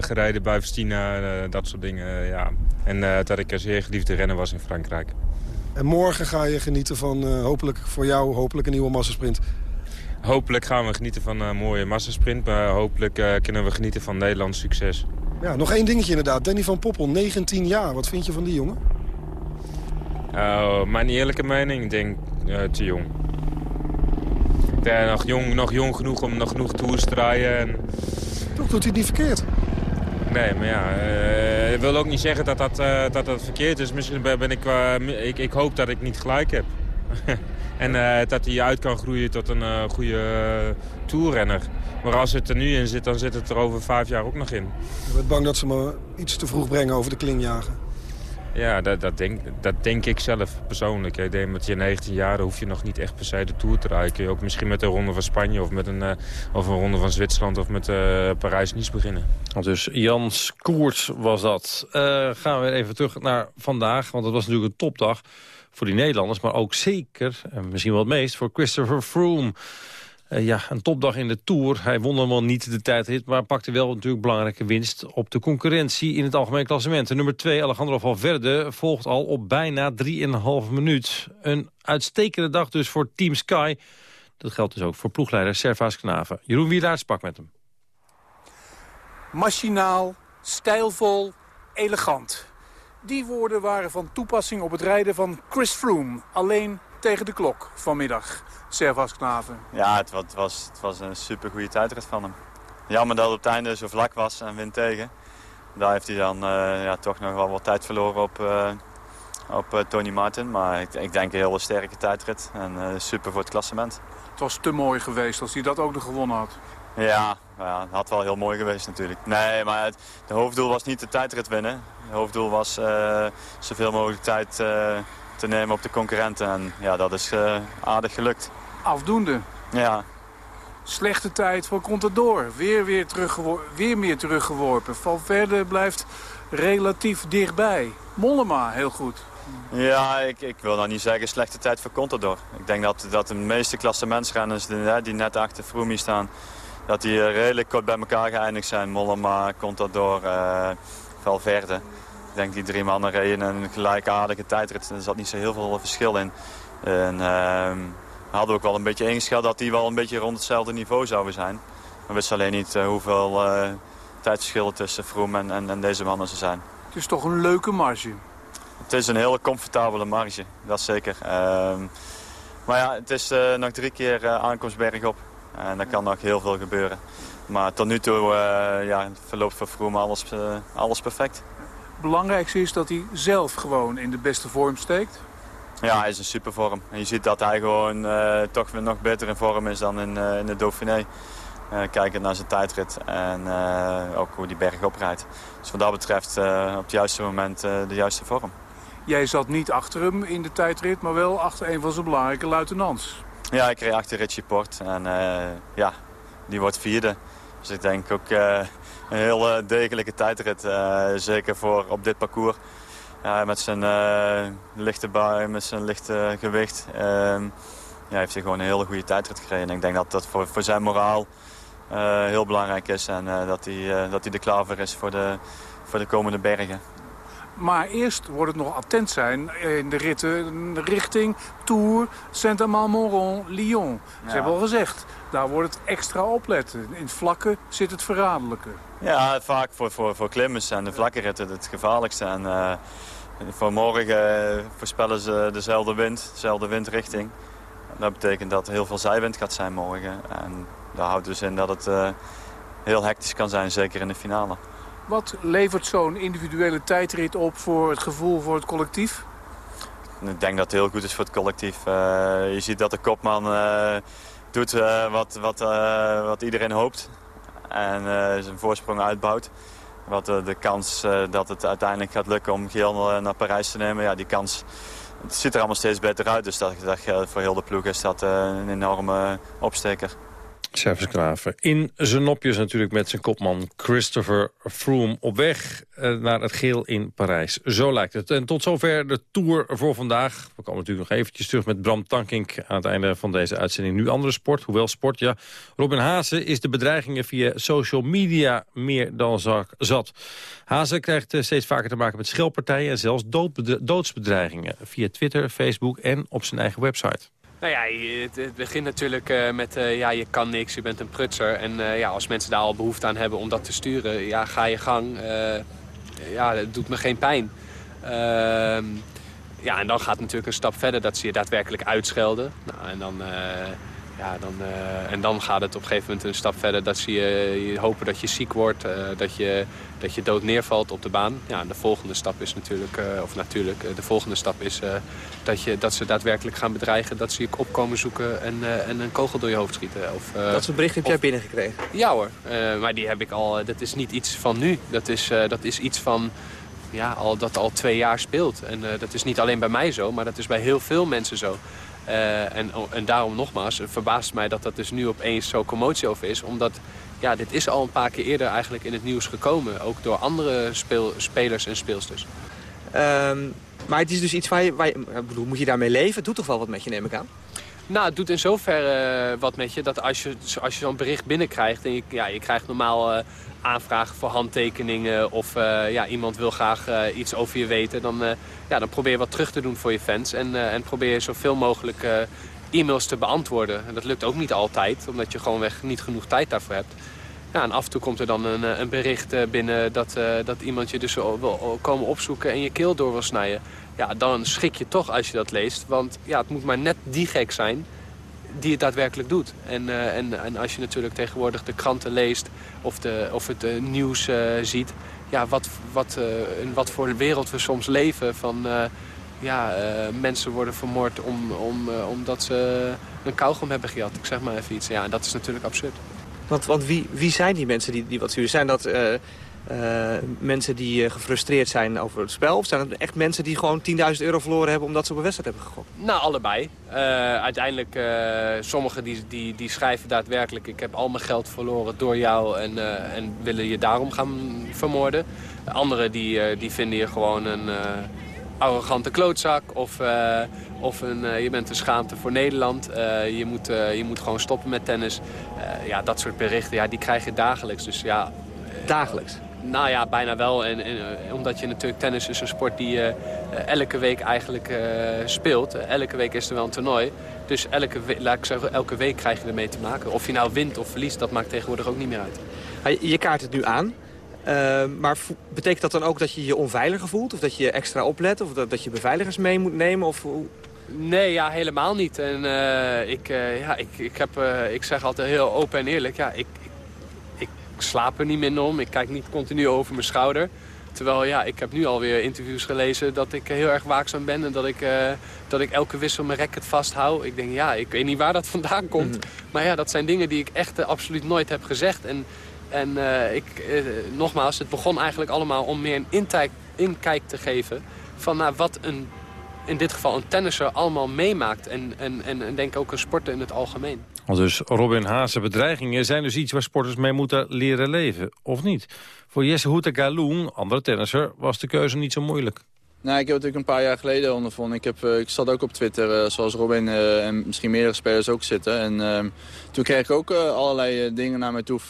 gereden bij Vestina, dat soort dingen. ja. En dat ik een zeer geliefde renner was in Frankrijk. En morgen ga je genieten van, hopelijk voor jou, hopelijk een nieuwe massasprint. Hopelijk gaan we genieten van een mooie massasprint. Maar hopelijk kunnen we genieten van Nederlands succes. Ja, nog één dingetje inderdaad. Danny van Poppel, 19 jaar. Wat vind je van die jongen? Uh, mijn eerlijke mening, ik denk uh, te jong. Ja, nog, jong. nog jong genoeg om nog genoeg tours te rijden. En... Toch doet hij het niet verkeerd? Nee, maar ja, uh, ik wil ook niet zeggen dat dat, dat, dat verkeerd is. Misschien ben ik, ik, ik hoop dat ik niet gelijk heb. en dat hij uit kan groeien tot een goede toerrenner. Maar als het er nu in zit, dan zit het er over vijf jaar ook nog in. Je bent bang dat ze me iets te vroeg brengen over de klinjagen? Ja, dat, dat, denk, dat denk ik zelf persoonlijk. Ik denk met je 19 jaar hoef je nog niet echt per se de Tour te rijden. Kun je ook misschien met de Ronde van Spanje of met een, uh, of een Ronde van Zwitserland of met uh, Parijs-Nice beginnen. Dus Jans Koerts was dat. Uh, gaan we even terug naar vandaag, want het was natuurlijk een topdag voor die Nederlanders. Maar ook zeker, en misschien wel het meest, voor Christopher Froome. Uh, ja, een topdag in de Tour. Hij won wel niet de tijdrit, maar pakte wel natuurlijk belangrijke winst op de concurrentie in het algemeen klassement. En nummer 2, Alejandro Valverde, volgt al op bijna 3,5 minuut. Een uitstekende dag dus voor Team Sky. Dat geldt dus ook voor ploegleider Servaas Knaven. Jeroen Wielaert sprak met hem. Machinaal, stijlvol, elegant. Die woorden waren van toepassing op het rijden van Chris Froome. Alleen tegen de klok vanmiddag. Servas Knaven. Ja, het was, het was, het was een supergoeie tijdrit van hem. Jammer dat het op het einde zo vlak was en wind tegen. Daar heeft hij dan uh, ja, toch nog wel wat tijd verloren op, uh, op uh, Tony Martin. Maar ik, ik, denk een hele sterke tijdrit en super voor het klassement. Het was te mooi geweest als hij dat ook nog gewonnen had. Ja, ja het had wel heel mooi geweest natuurlijk. Nee, maar het de hoofddoel was niet de tijdrit winnen. Het hoofddoel was zoveel mogelijk tijd te nemen op de concurrenten. En ja, dat is aardig gelukt afdoende. Ja. Slechte tijd voor Contador. Weer, weer, weer meer teruggeworpen. Valverde blijft relatief dichtbij. Mollema heel goed. Ja, ik, ik wil nou niet zeggen slechte tijd voor Contador. Ik denk dat, dat de meeste klassementsrenners die, die net achter Froome staan... dat die eh, redelijk kort bij elkaar geëindigd zijn. Mollema, Contador, uh, Valverde. Ik denk die drie mannen reden een gelijkaardige tijdrit. Er zat niet zo heel veel verschil in. En, uh, hadden we ook wel een beetje ingeschat dat die wel een beetje rond hetzelfde niveau zouden zijn. We wisten alleen niet uh, hoeveel uh, tijdsverschillen tussen Vroom en, en, en, deze mannen ze zijn. Het is toch een leuke marge? Het is een hele comfortabele marge, dat zeker. Uh, maar ja, het is uh, nog drie keer aankomst bergop. En er kan nog heel veel gebeuren. Maar tot nu toe ja, verloopt voor Vroom alles, alles perfect. Het belangrijkste is dat hij zelf gewoon in de beste vorm steekt? Ja, hij is in supervorm. En je ziet dat hij gewoon uh, toch weer nog beter in vorm is dan in, uh, in de Dauphiné. Uh, kijkend naar zijn tijdrit en ook hoe die berg oprijdt. Dus wat dat betreft op het juiste moment de juiste vorm. Jij zat niet achter hem in de tijdrit, maar wel achter een van zijn belangrijke luitenants. Ja, ik reed achter Richie Port en uh, ja, die wordt vierde. Dus ik denk ook uh, een heel degelijke tijdrit, uh, zeker voor op dit parcours. met zijn lichte bui, met zijn lichte gewicht, ehm, ja, heeft hij gewoon een hele goede tijdrit gereden. En ik denk dat dat voor, voor zijn moraal heel belangrijk is en dat, hij, dat hij er klaar voor is voor de, voor de komende bergen. Maar eerst wordt het nog attent zijn in de ritten richting Tours, Saint-Amand-Montrond, Lyon. Ze hebben al gezegd, daar wordt het extra opletten. In het vlakke zit het verraderlijke. Ja, vaak voor, voor, voor klimmers en de vlakke ritten het gevaarlijkste. En uh, voor morgen voorspellen ze dezelfde wind, dezelfde windrichting. Dat betekent dat er heel veel zijwind gaat zijn morgen. En dat houdt dus in dat het uh, heel hectisch kan zijn, zeker in de finale. Wat levert zo'n individuele tijdrit op voor het gevoel voor het collectief? Ik denk dat het heel goed is voor het collectief. Uh, je ziet dat de kopman uh, doet uh, wat, wat, wat iedereen hoopt. En zijn voorsprong uitbouwt. Wat de kans dat het uiteindelijk gaat lukken om Geel naar Parijs te nemen, ja, die kans het ziet er allemaal steeds beter uit. Dus dat, dat voor heel de ploeg is dat een enorme opsteker. Servus In zijn nopjes natuurlijk met zijn kopman Christopher Froome op weg eh, naar het geel in Parijs. Zo lijkt het. En tot zover de Tour voor vandaag. We komen natuurlijk nog eventjes terug met Bram Tankink aan het einde van deze uitzending. Nu andere sport, hoewel sport, ja. Robin Haase is de bedreigingen via social media meer dan zat. Haase krijgt eh, steeds vaker te maken met schelpartijen en zelfs doodsbedreigingen via Twitter, Facebook en op zijn eigen website. Nou ja, het, begint natuurlijk uh, met uh, ja, je kan niks, je bent een prutser. En uh, ja, als mensen daar al behoefte aan hebben om dat te sturen, ja, ga je gang. ja, dat doet me geen pijn. Ehm, ja, en dan gaat het natuurlijk een stap verder dat ze je daadwerkelijk uitschelden. Nou, en dan ja, dan, en dan gaat het op een gegeven moment een stap verder dat ze je, je hopen dat je ziek wordt, dat, je, dat je dood neervalt op de baan. Ja, de volgende stap is natuurlijk, uh, of natuurlijk, de volgende stap is dat, je, dat ze daadwerkelijk gaan bedreigen, dat ze je opkomen zoeken en, en een kogel door je hoofd schieten. Of, dat soort bericht heb jij binnengekregen? Ja hoor, maar die heb ik al, dat is niet iets van nu. Dat is, dat is iets van ja, al, dat al twee jaar speelt. En dat is niet alleen bij mij zo, maar dat is bij heel veel mensen zo. Uh, en, en daarom nogmaals, het verbaast mij dat dat dus nu opeens zo commotie over is. Omdat ja, dit is al een paar keer eerder eigenlijk in het nieuws gekomen. Ook door andere speel, spelers en speelsters. Um, maar het is dus iets waar je, waar je, bedoel, moet je daarmee leven? Het doet toch wel wat met je, neem ik aan? Nou, het doet in zoverre uh, wat met je dat als je, als je zo'n bericht binnenkrijgt... en je, ja, je krijgt normaal uh, aanvragen voor handtekeningen... of uh, ja, iemand wil graag iets over je weten... dan, ja, dan probeer je wat terug te doen voor je fans... en, en probeer je zoveel mogelijk e-mails te beantwoorden. En dat lukt ook niet altijd, omdat je gewoonweg niet genoeg tijd daarvoor hebt. Ja, en af en toe komt er dan een, een bericht binnen dat, dat iemand je dus wil komen opzoeken... en je keel door wil snijden ja, dan schrik je toch als je dat leest. Want ja, het moet maar net die gek zijn die het daadwerkelijk doet. En, en, en als je natuurlijk tegenwoordig de kranten leest of, de, of het nieuws ziet... ja, wat, wat, in wat voor wereld we soms leven van... ja, mensen worden vermoord om, om, omdat ze een kauwgom hebben gehad. Ik zeg maar even iets. Ja, en dat is natuurlijk absurd. Want, want wie, wie zijn die mensen die, die wat sturen? Zijn dat uh, mensen die uh, gefrustreerd zijn over het spel? Of zijn het echt mensen die gewoon 10.000 euro verloren hebben omdat ze op een wedstrijd hebben gegokt? Nou, allebei. Uh, uiteindelijk, sommigen die, die, die schrijven daadwerkelijk... ik heb al mijn geld verloren door jou en, en willen je daarom gaan vermoorden. Anderen die, die vinden je gewoon een arrogante klootzak of, of een, je bent een schaamte voor Nederland. je, moet, je moet gewoon stoppen met tennis. ja, dat soort berichten, ja, die krijg je dagelijks. Dus ja, dagelijks? Nou ja, bijna wel. En, en eh, omdat je natuurlijk tennis is een sport die uh, elke week eigenlijk speelt. elke week is er wel een toernooi. Dus elke, laat ik zeggen, elke week krijg je ermee te maken. Of je nou wint of verliest, dat maakt tegenwoordig ook niet meer uit. Je kaart het nu aan. Maar betekent dat dan ook dat je je onveiliger voelt? Of dat je extra oplet? Of dat, dat je beveiligers mee moet nemen? Of... Nee, ja, helemaal niet. En ik, ja, ik, ik, heb, ik zeg altijd heel open en eerlijk. Ja, ik, ik slaap er niet minder om. Ik kijk niet continu over mijn schouder. Terwijl ja, ik heb nu alweer interviews gelezen dat ik heel erg waakzaam ben. En dat ik, dat ik elke wissel mijn racket vasthoud. Ik denk, ja, ik weet niet waar dat vandaan komt. Mhm. Maar ja, dat zijn dingen die ik echt absoluut nooit heb gezegd. En, en uh, ik, nogmaals, het begon eigenlijk allemaal om meer een inkijk, te geven van nou, wat een, in dit geval een tennisser allemaal meemaakt. En, en, en, en denk ook een sporter in het algemeen. Dus Robin Haase bedreigingen zijn dus iets waar sporters mee moeten leren leven, of niet? Voor Jesse Houtagaloen, andere tennisser, was de keuze niet zo moeilijk. Nou, ik heb het natuurlijk een paar jaar geleden ondervonden. Ik, heb, uh, ik zat ook op Twitter, uh, zoals Robin uh, en misschien meerdere spelers ook zitten. En ehm, toen kreeg ik ook allerlei dingen naar mij toe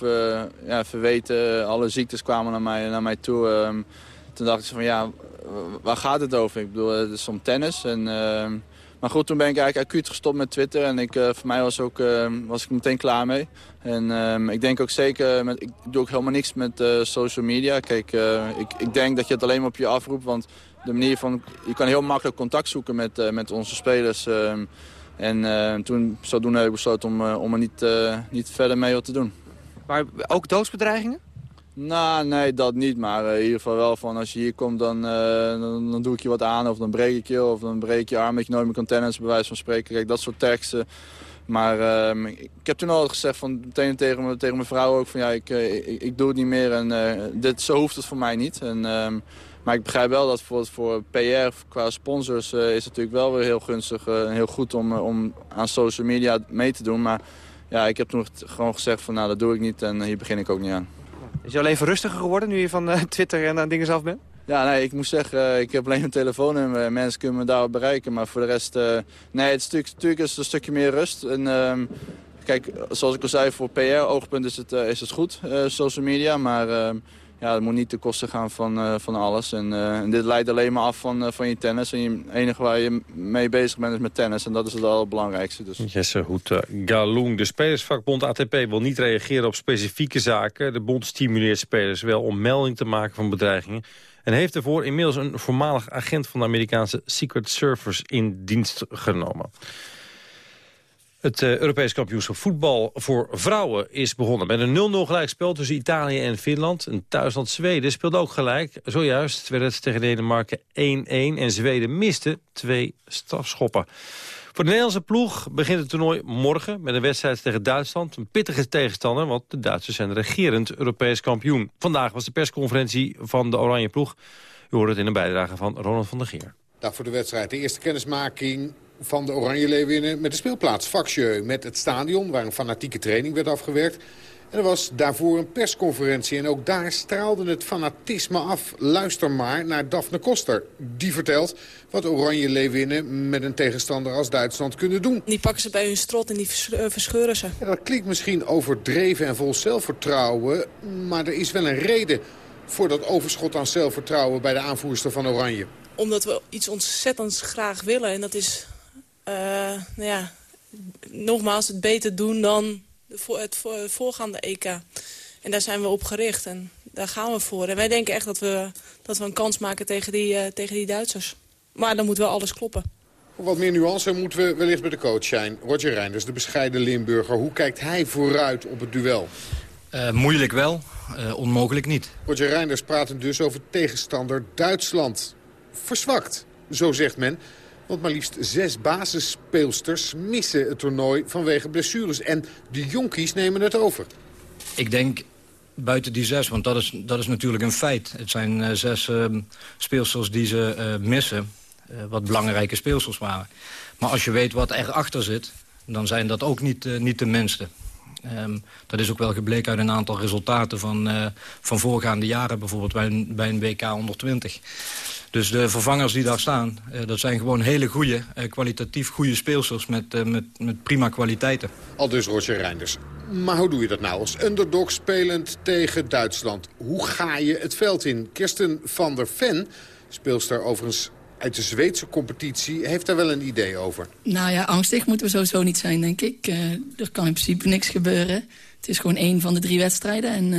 ja, verweten. Alle ziektes kwamen naar mij, naar mij toe. Ehm, toen dacht ik van ja, waar gaat het over? Ik bedoel, het is om tennis. En, ehm, maar goed, toen ben ik eigenlijk acuut gestopt met Twitter. En ik, voor mij was, ook, was ik meteen klaar mee. En ik denk ook zeker, met, ik doe ook helemaal niks met social media. Kijk, ik, ik denk dat je het alleen op je afroept. Want de manier van, je kan heel makkelijk contact zoeken met, uh, met onze spelers. Uh, en uh, toen zodoende heb ik besloten om, om er niet, niet verder mee wat te doen. Maar ook doodsbedreigingen? Nou, nee, dat niet. Maar in ieder geval wel van als je hier komt, dan, dan, dan, doe ik je wat aan. Of dan breek ik je, of dan breek je arm dat je nooit meer kan tennis, bij wijze van spreken. Kijk, dat soort teksten. Maar ehm, ik heb toen al gezegd, van, meteen tegen, me, tegen mijn vrouw ook, van ja, ik, ik, ik, doe het niet meer. En dit, zo hoeft het voor mij niet. En, ehm, maar ik begrijp wel dat voor, voor PR, qua sponsors, uh, is het natuurlijk wel weer heel gunstig uh, en heel goed om, uh, om aan social media mee te doen. Maar ja, ik heb toen gewoon gezegd van nou, dat doe ik niet en hier begin ik ook niet aan. Is je al even rustiger geworden nu je van Twitter en aan dingen zelf bent? Ja, nee, ik moet zeggen, ik heb alleen een telefoon en mensen kunnen me daarop bereiken. Maar voor de rest, nee, het stuk, natuurlijk is het een stukje meer rust. En, ehm, kijk, zoals ik al zei, voor PR-oogpunt is het, is het goed, social media. Maar ehm, ja, het moet niet ten koste gaan van, uh, van alles. En, uh, en, dit leidt alleen maar af van, uh, van je tennis. En het enige waar je mee bezig bent is met tennis. En dat is het allerbelangrijkste. Dus. Jesse Hoed Galoen. De Spelersvakbond ATP wil niet reageren op specifieke zaken. De bond stimuleert spelers wel om melding te maken van bedreigingen. En heeft ervoor inmiddels een voormalig agent van de Amerikaanse Secret Service in dienst genomen. Het uh, Europees kampioenschap voetbal voor vrouwen is begonnen. Met een 0-0 gelijkspel tussen Italië en Finland. En thuisland Zweden speelde ook gelijk. Zojuist werd het tegen Denemarken 1-1. En Zweden miste twee strafschoppen. Voor de Nederlandse ploeg begint het toernooi morgen... met een wedstrijd tegen Duitsland. Een pittige tegenstander, want de Duitsers zijn regerend Europees kampioen. Vandaag was de persconferentie van de Oranje ploeg. U hoort het in een bijdrage van Ronald van der Geer. Dag voor de wedstrijd. De eerste kennismaking van de Oranje Leeuwinnen met de speelplaats Faxieu. Met het stadion waar een fanatieke training werd afgewerkt. En er was daarvoor een persconferentie en ook daar straalde het fanatisme af. Luister maar naar Daphne Koster. Die vertelt wat Oranje Leeuwinnen met een tegenstander als Duitsland kunnen doen. Die pakken ze bij hun strot en die eh, verscheuren ze. Dat klinkt misschien overdreven en vol zelfvertrouwen. Maar er is wel een reden voor dat overschot aan zelfvertrouwen bij de aanvoerster van Oranje. Omdat we iets ontzettend graag willen en dat is uh, nou ja, nogmaals het beter doen dan het voorgaande EK. En daar zijn we op gericht en daar gaan we voor. En wij denken echt dat we, dat we een kans maken tegen die, uh, tegen die Duitsers. Maar dan moet wel alles kloppen. Wat meer nuance moeten we wellicht bij de coach zijn. Roger Reinders, de bescheiden Limburger. Hoe kijkt hij vooruit op het duel? Uh, moeilijk wel, uh, onmogelijk niet. Roger Reinders praat dus over tegenstander Duitsland. Verzwakt, zo zegt men. Want maar liefst zes basisspeelsters missen het toernooi vanwege blessures. En de jonkies nemen het over. Ik denk buiten die zes, want dat is, dat is natuurlijk een feit. Het zijn uh, zes uh, speelsters die ze uh, missen, wat belangrijke speelsters waren. Maar als je weet wat er achter zit, dan zijn dat ook niet, niet de minste. Um, dat is ook wel gebleken uit een aantal resultaten van, van voorgaande jaren. Bijvoorbeeld bij een, bij een WK 120. Dus de vervangers die daar staan, uh, dat zijn gewoon hele goede, uh, kwalitatief goede speelsters met, met, met prima kwaliteiten. Al dus Roger Reinders. Maar hoe doe je dat nou als underdog spelend tegen Duitsland? Hoe ga je het veld in? Kirsten van der Ven, speelster overigens uit de Zweedse competitie, heeft daar wel een idee over. Nou ja, angstig moeten we sowieso niet zijn, denk ik. er kan in principe niks gebeuren. Het is gewoon één van de drie wedstrijden en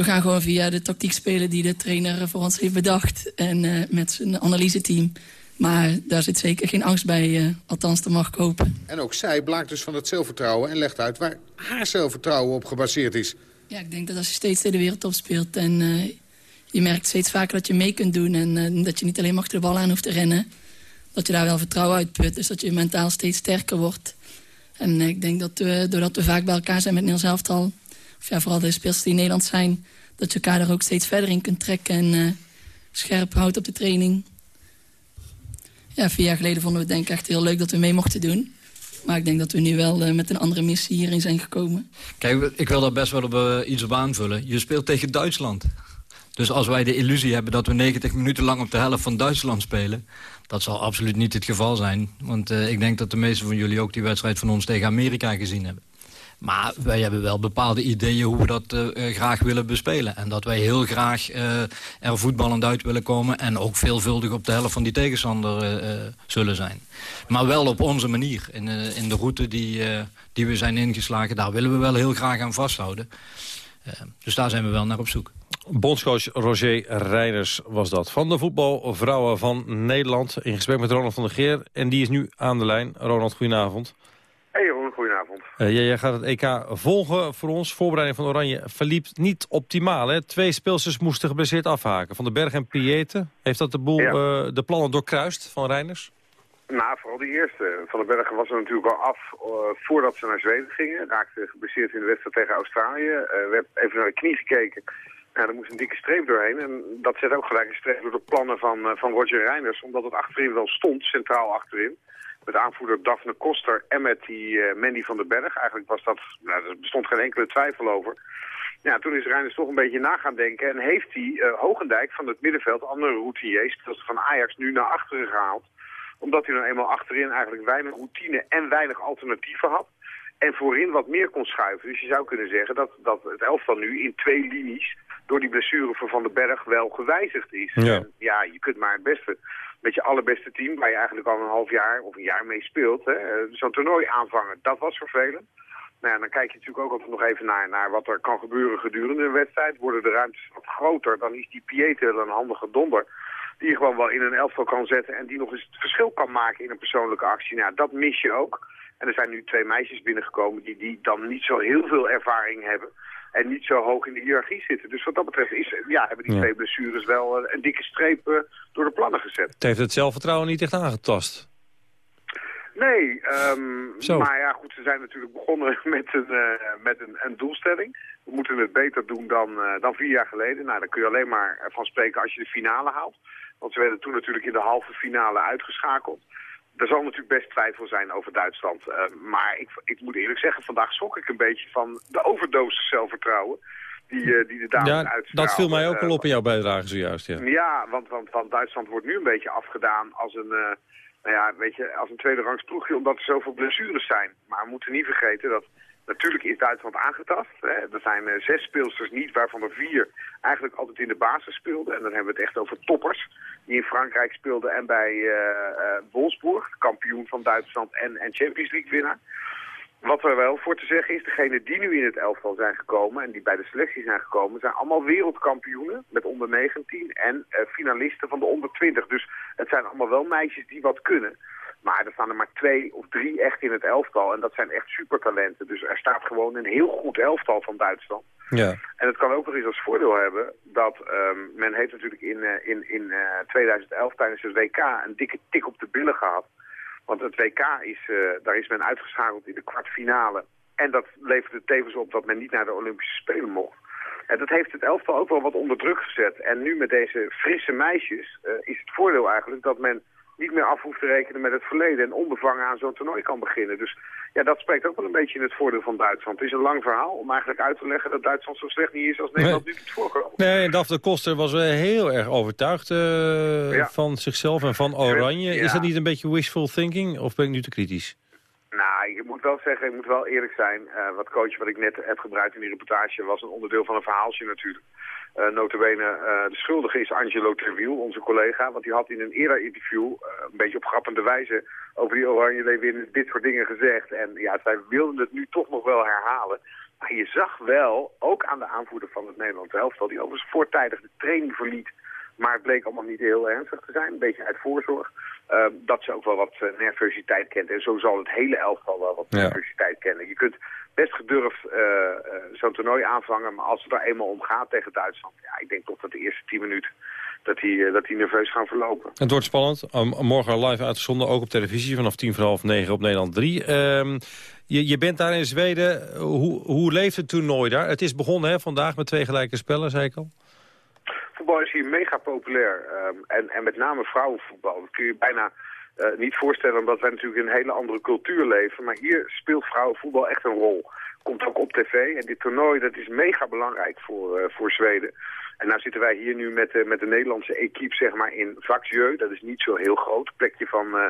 we gaan gewoon via de tactiek spelen die de trainer voor ons heeft bedacht. En uh, met zijn analyseteam. Maar daar zit zeker geen angst bij, althans dat mag ik hopen. En ook zij blaakt dus van het zelfvertrouwen en legt uit waar haar zelfvertrouwen op gebaseerd is. Ja, ik denk dat als je steeds in de wereldtop speelt en je merkt steeds vaker dat je mee kunt doen... en dat je niet alleen achter de bal aan hoeft te rennen... dat je daar wel vertrouwen uit put, dus dat je mentaal steeds sterker wordt. En ik denk dat we, doordat we vaak bij elkaar zijn met Niels Elftal of ja, vooral de speelsters die in Nederland zijn... dat je elkaar er ook steeds verder in kunt trekken. En uh, scherp houdt op de training. Ja, vier jaar geleden vonden we het denk ik echt heel leuk dat we mee mochten doen. Maar ik denk dat we nu wel met een andere missie hierin zijn gekomen. Kijk, ik wil daar best wel op, iets op aanvullen. Je speelt tegen Duitsland. Dus als wij de illusie hebben dat we 90 minuten lang op de helft van Duitsland spelen... dat zal absoluut niet het geval zijn. Want uh, ik denk dat de meesten van jullie ook die wedstrijd van ons tegen Amerika gezien hebben. Maar wij hebben wel bepaalde ideeën hoe we dat uh, graag willen bespelen. En dat wij heel graag er voetballend uit willen komen... en ook veelvuldig op de helft van die tegenstander zullen zijn. Maar wel op onze manier. In, in de route die, die we zijn ingeslagen, daar willen we wel heel graag aan vasthouden. dus daar zijn we wel naar op zoek. Bondscoach Roger Reinders was dat. Van de voetbalvrouwen van Nederland. In gesprek met Ronald van der Geer. En die is nu aan de lijn. Ronald, goedenavond. Hey Jeroen, goedenavond. Uh, jij gaat het EK volgen voor ons. Voorbereiding van Oranje verliep niet optimaal. Hè? Twee speelsters moesten geblesseerd afhaken. Van den Berg en Piete. Heeft dat de, boel, ja. uh, de plannen doorkruist van Reiners? Nou, vooral die eerste. Van den Bergen was er natuurlijk al af uh, voordat ze naar Zweden gingen. Raakte geblesseerd in de wedstrijd tegen Australië. we hebben even naar de knie gekeken. Er moest een dikke streep doorheen. En dat zet ook gelijk een streep door de plannen van, van Roger Reiners. Omdat het achterin wel stond, centraal achterin met aanvoerder Daphne Koster en met die uh, Mandy van den Berg. Eigenlijk was dat, nou, er bestond geen enkele twijfel over. Ja, toen is Reiners toch een beetje na gaan denken en heeft hij uh, Hogendijk van het middenveld, andere routiniers, speelster van Ajax, nu naar achteren gehaald. Omdat hij nou eenmaal achterin eigenlijk weinig routine en weinig alternatieven had. En voorin wat meer kon schuiven. Dus je zou kunnen zeggen dat, dat het elftal nu in twee linies door die blessure van Van den Berg wel gewijzigd is. Ja, en ja je kunt maar het beste met je allerbeste team, waar je eigenlijk al een half jaar of een jaar mee speelt, zo'n toernooi aanvangen. Dat was vervelend. Nou ja, dan kijk je natuurlijk ook altijd nog even naar, naar wat er kan gebeuren gedurende een wedstrijd. Worden de ruimtes wat groter, dan is die Pieter een handige donder. Die je gewoon wel in een elftal kan zetten en die nog eens het verschil kan maken in een persoonlijke actie. Nou, dat mis je ook. En er zijn nu twee meisjes binnengekomen die, die dan niet zo heel veel ervaring hebben. En niet zo hoog in de hiërarchie zitten. Dus wat dat betreft is, ja, hebben die Ja. twee blessures wel eh, een dikke streep eh, door de plannen gezet. Het heeft het zelfvertrouwen niet echt aangetast. Nee, ehm, maar ja goed, ze zijn natuurlijk begonnen met een, eh, met een, een doelstelling. We moeten het beter doen dan, eh, dan vier jaar geleden. Nou, daar kun je alleen maar van spreken als je de finale haalt. Want ze werden toen natuurlijk in de halve finale uitgeschakeld. Er zal natuurlijk best twijfel zijn over Duitsland. eh, maar ik, ik moet eerlijk zeggen, vandaag schrok ik een beetje van de overdosis zelfvertrouwen die, eh, die de dames Ja, dat viel mij ook Eh, wel op in jouw bijdrage zojuist. Ja. ja, want, want, want Duitsland wordt nu een beetje afgedaan als een, eh, nou ja, weet je, als een tweede rangs ploegje, omdat er zoveel blessures zijn. Maar we moeten niet vergeten dat natuurlijk is Duitsland aangetast. Hè. Er zijn eh, zes speelsters niet, waarvan er vier eigenlijk altijd in de basis speelden. En dan hebben we het echt over toppers die in Frankrijk speelden en bij eh, Wolfsburg, kampioen van Duitsland en, en Champions League winnaar. Wat er wel voor te zeggen is, degenen die nu in het elftal zijn gekomen en die bij de selectie zijn gekomen, zijn allemaal wereldkampioenen met onder 19 en finalisten van de onder 20. Dus het zijn allemaal wel meisjes die wat kunnen. Maar er staan er maar twee of drie echt in het elftal en dat zijn echt supertalenten. Dus er staat gewoon een heel goed elftal van Duitsland. Ja. En het kan ook nog eens als voordeel hebben dat ehm, men heeft natuurlijk in, eh, in, in eh, 2011 tijdens het WK een dikke tik op de billen gehad. Want het WK is, eh, daar is men uitgeschakeld in de kwartfinale. En dat leverde tevens op dat men niet naar de Olympische Spelen mocht. En dat heeft het elftal ook wel wat onder druk gezet. En nu met deze frisse meisjes eh, is het voordeel eigenlijk dat men niet meer af hoeft te rekenen met het verleden en onbevangen aan zo'n toernooi kan beginnen. Dus ja, dat spreekt ook wel een beetje in het voordeel van Duitsland. Het is een lang verhaal om eigenlijk uit te leggen dat Duitsland zo slecht niet is als Nederland nu doet voorkomen. Nee, en Daphne Koster was eh, heel erg overtuigd eh, Ja. van zichzelf en van Oranje. Ja. Is dat niet een beetje wishful thinking of ben ik nu te kritisch? Nou, ik moet wel zeggen, ik moet wel eerlijk zijn. eh, wat coach wat ik net heb gebruikt in die reportage was een onderdeel van een verhaaltje natuurlijk. Eh notabene, eh, de schuldige is Angelo Terwiel, onze collega. Want die had in een eerder interview, eh, een beetje op grappende wijze, over die Oranje Leeuwinnen dit soort dingen gezegd. En ja, zij wilden het nu toch nog wel herhalen. Maar je zag wel, ook aan de aanvoerder van het Nederlandse elftal, die overigens voortijdig de training verliet. Maar het bleek allemaal niet heel ernstig te zijn, een beetje uit voorzorg. dat ze ook wel wat nervositeit kent. En zo zal het hele elftal wel wat Ja. nervositeit kennen. Je kunt best gedurfd eh, eh, zo'n toernooi aanvangen, maar als het er eenmaal om gaat tegen Duitsland, ja, ik denk toch dat de eerste tien minuten dat die, eh, dat die nerveus gaan verlopen. Het wordt spannend. Um, morgen live uitgezonden, ook op televisie vanaf tien voor half negen op Nederland 3. Ehm, je, je bent daar in Zweden. Hoe, hoe leeft het toernooi daar? Het is begonnen hè, vandaag met twee gelijke spellen, zei ik al. voetbal is hier mega populair. Ehm, en, en met name vrouwenvoetbal. Dat kun je bijna eh, niet voorstellen, omdat wij natuurlijk in een hele andere cultuur leven. Maar hier speelt vrouwenvoetbal echt een rol. Komt ook op tv. En dit toernooi dat is mega belangrijk voor, eh, voor Zweden. En nou zitten wij hier nu met, uh, met de Nederlandse equipe zeg maar, in Vaxjö. Dat is niet zo heel groot. Plekje van uh,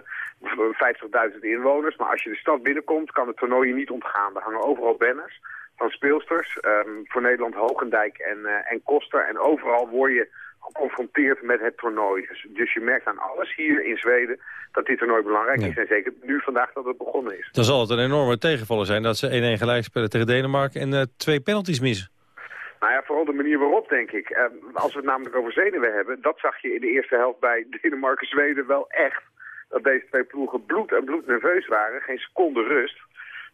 50.000 inwoners. Maar als je de stad binnenkomt, kan het toernooi niet ontgaan. Er hangen overal banners van speelsters. Um, voor Nederland Hogendijk en, en Koster. En overal word je geconfronteerd met het toernooi. Dus, dus, je merkt aan alles hier in Zweden dat dit toernooi belangrijk ja. is. En zeker nu vandaag dat het begonnen is. Dan zal het een enorme tegenvaller zijn dat ze 1-1 gelijk spelen tegen Denemarken en uh, twee penalties missen. Nou ja, vooral de manier waarop, denk ik. Uh, als we het namelijk over zenuwen hebben, dat zag je in de eerste helft bij Denemarken-Zweden wel echt. Dat deze twee ploegen bloed en bloed nerveus waren, geen seconde rust.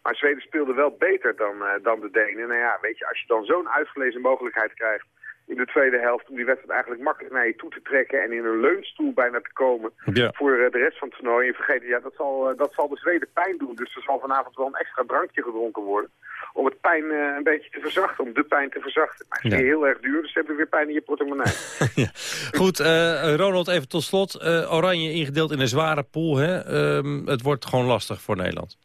Maar Zweden speelde wel beter dan, uh, dan de Denen. Nou ja, weet je, als je dan zo'n uitgelezen mogelijkheid krijgt in de tweede helft... om die wedstrijd eigenlijk makkelijk naar je toe te trekken... en in een leunstoel bijna te komen ja. voor uh, de rest van het toernooi. En vergeet, ja, dat zal, uh, dat zal de Zweden pijn doen. Dus er zal vanavond wel een extra drankje gedronken worden... om het pijn uh, een beetje te verzachten, om de pijn te verzachten. Maar het is ja. heel erg duur, dus ze hebben weer pijn in je portemonnee. ja. Goed, Ronald, even tot slot. Oranje ingedeeld in een zware pool. Hè? Um, het wordt gewoon lastig voor Nederland.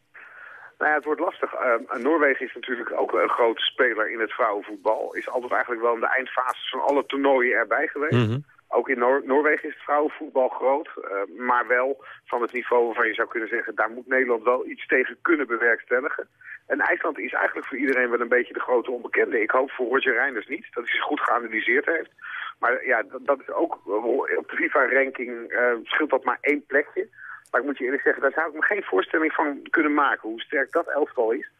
Nou ja, het wordt lastig. Uh, Noorwegen is natuurlijk ook een grote speler in het vrouwenvoetbal. Is altijd eigenlijk wel in de eindfases van alle toernooien erbij geweest. Mm -hmm. Ook in Noor Noorwegen is het vrouwenvoetbal groot. Uh, maar wel van het niveau waarvan je zou kunnen zeggen... daar moet Nederland wel iets tegen kunnen bewerkstelligen. En IJsland is eigenlijk voor iedereen wel een beetje de grote onbekende. Ik hoop voor Roger Reinders niet, dat hij zich goed geanalyseerd heeft. Maar ja, dat, dat is ook op de FIFA-ranking uh, scheelt dat maar één plekje. Maar ik moet je eerlijk zeggen, daar zou ik me geen voorstelling van kunnen maken. Hoe sterk dat elftal is.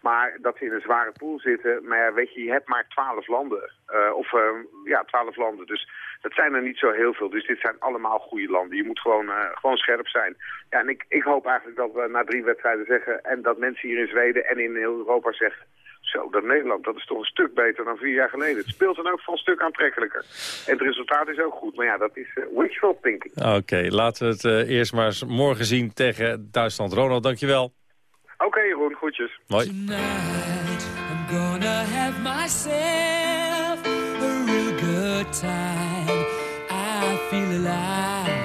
Maar dat ze in een zware pool zitten. Maar ja, weet je, je hebt maar twaalf landen. Uh, of uh, ja, twaalf landen. Dus dat zijn er niet zo heel veel. Dus dit zijn allemaal goede landen. Je moet gewoon, uh, gewoon scherp zijn. Ja, en ik, ik hoop eigenlijk dat we na drie wedstrijden zeggen... en dat mensen hier in Zweden en in heel Europa zeggen... Zo, dat Nederland, dat is toch een stuk beter dan vier jaar geleden. Het speelt dan ook van een stuk aantrekkelijker. En het resultaat is ook goed. Maar ja, dat is uh, wishful thinking. Oké, okay, laten we het uh, eerst maar eens morgen zien tegen Duitsland. Ronald, dankjewel. Oké, okay, Jeroen, groetjes. Mooi. Tonight, I'm gonna have myself a real good time. I feel alive.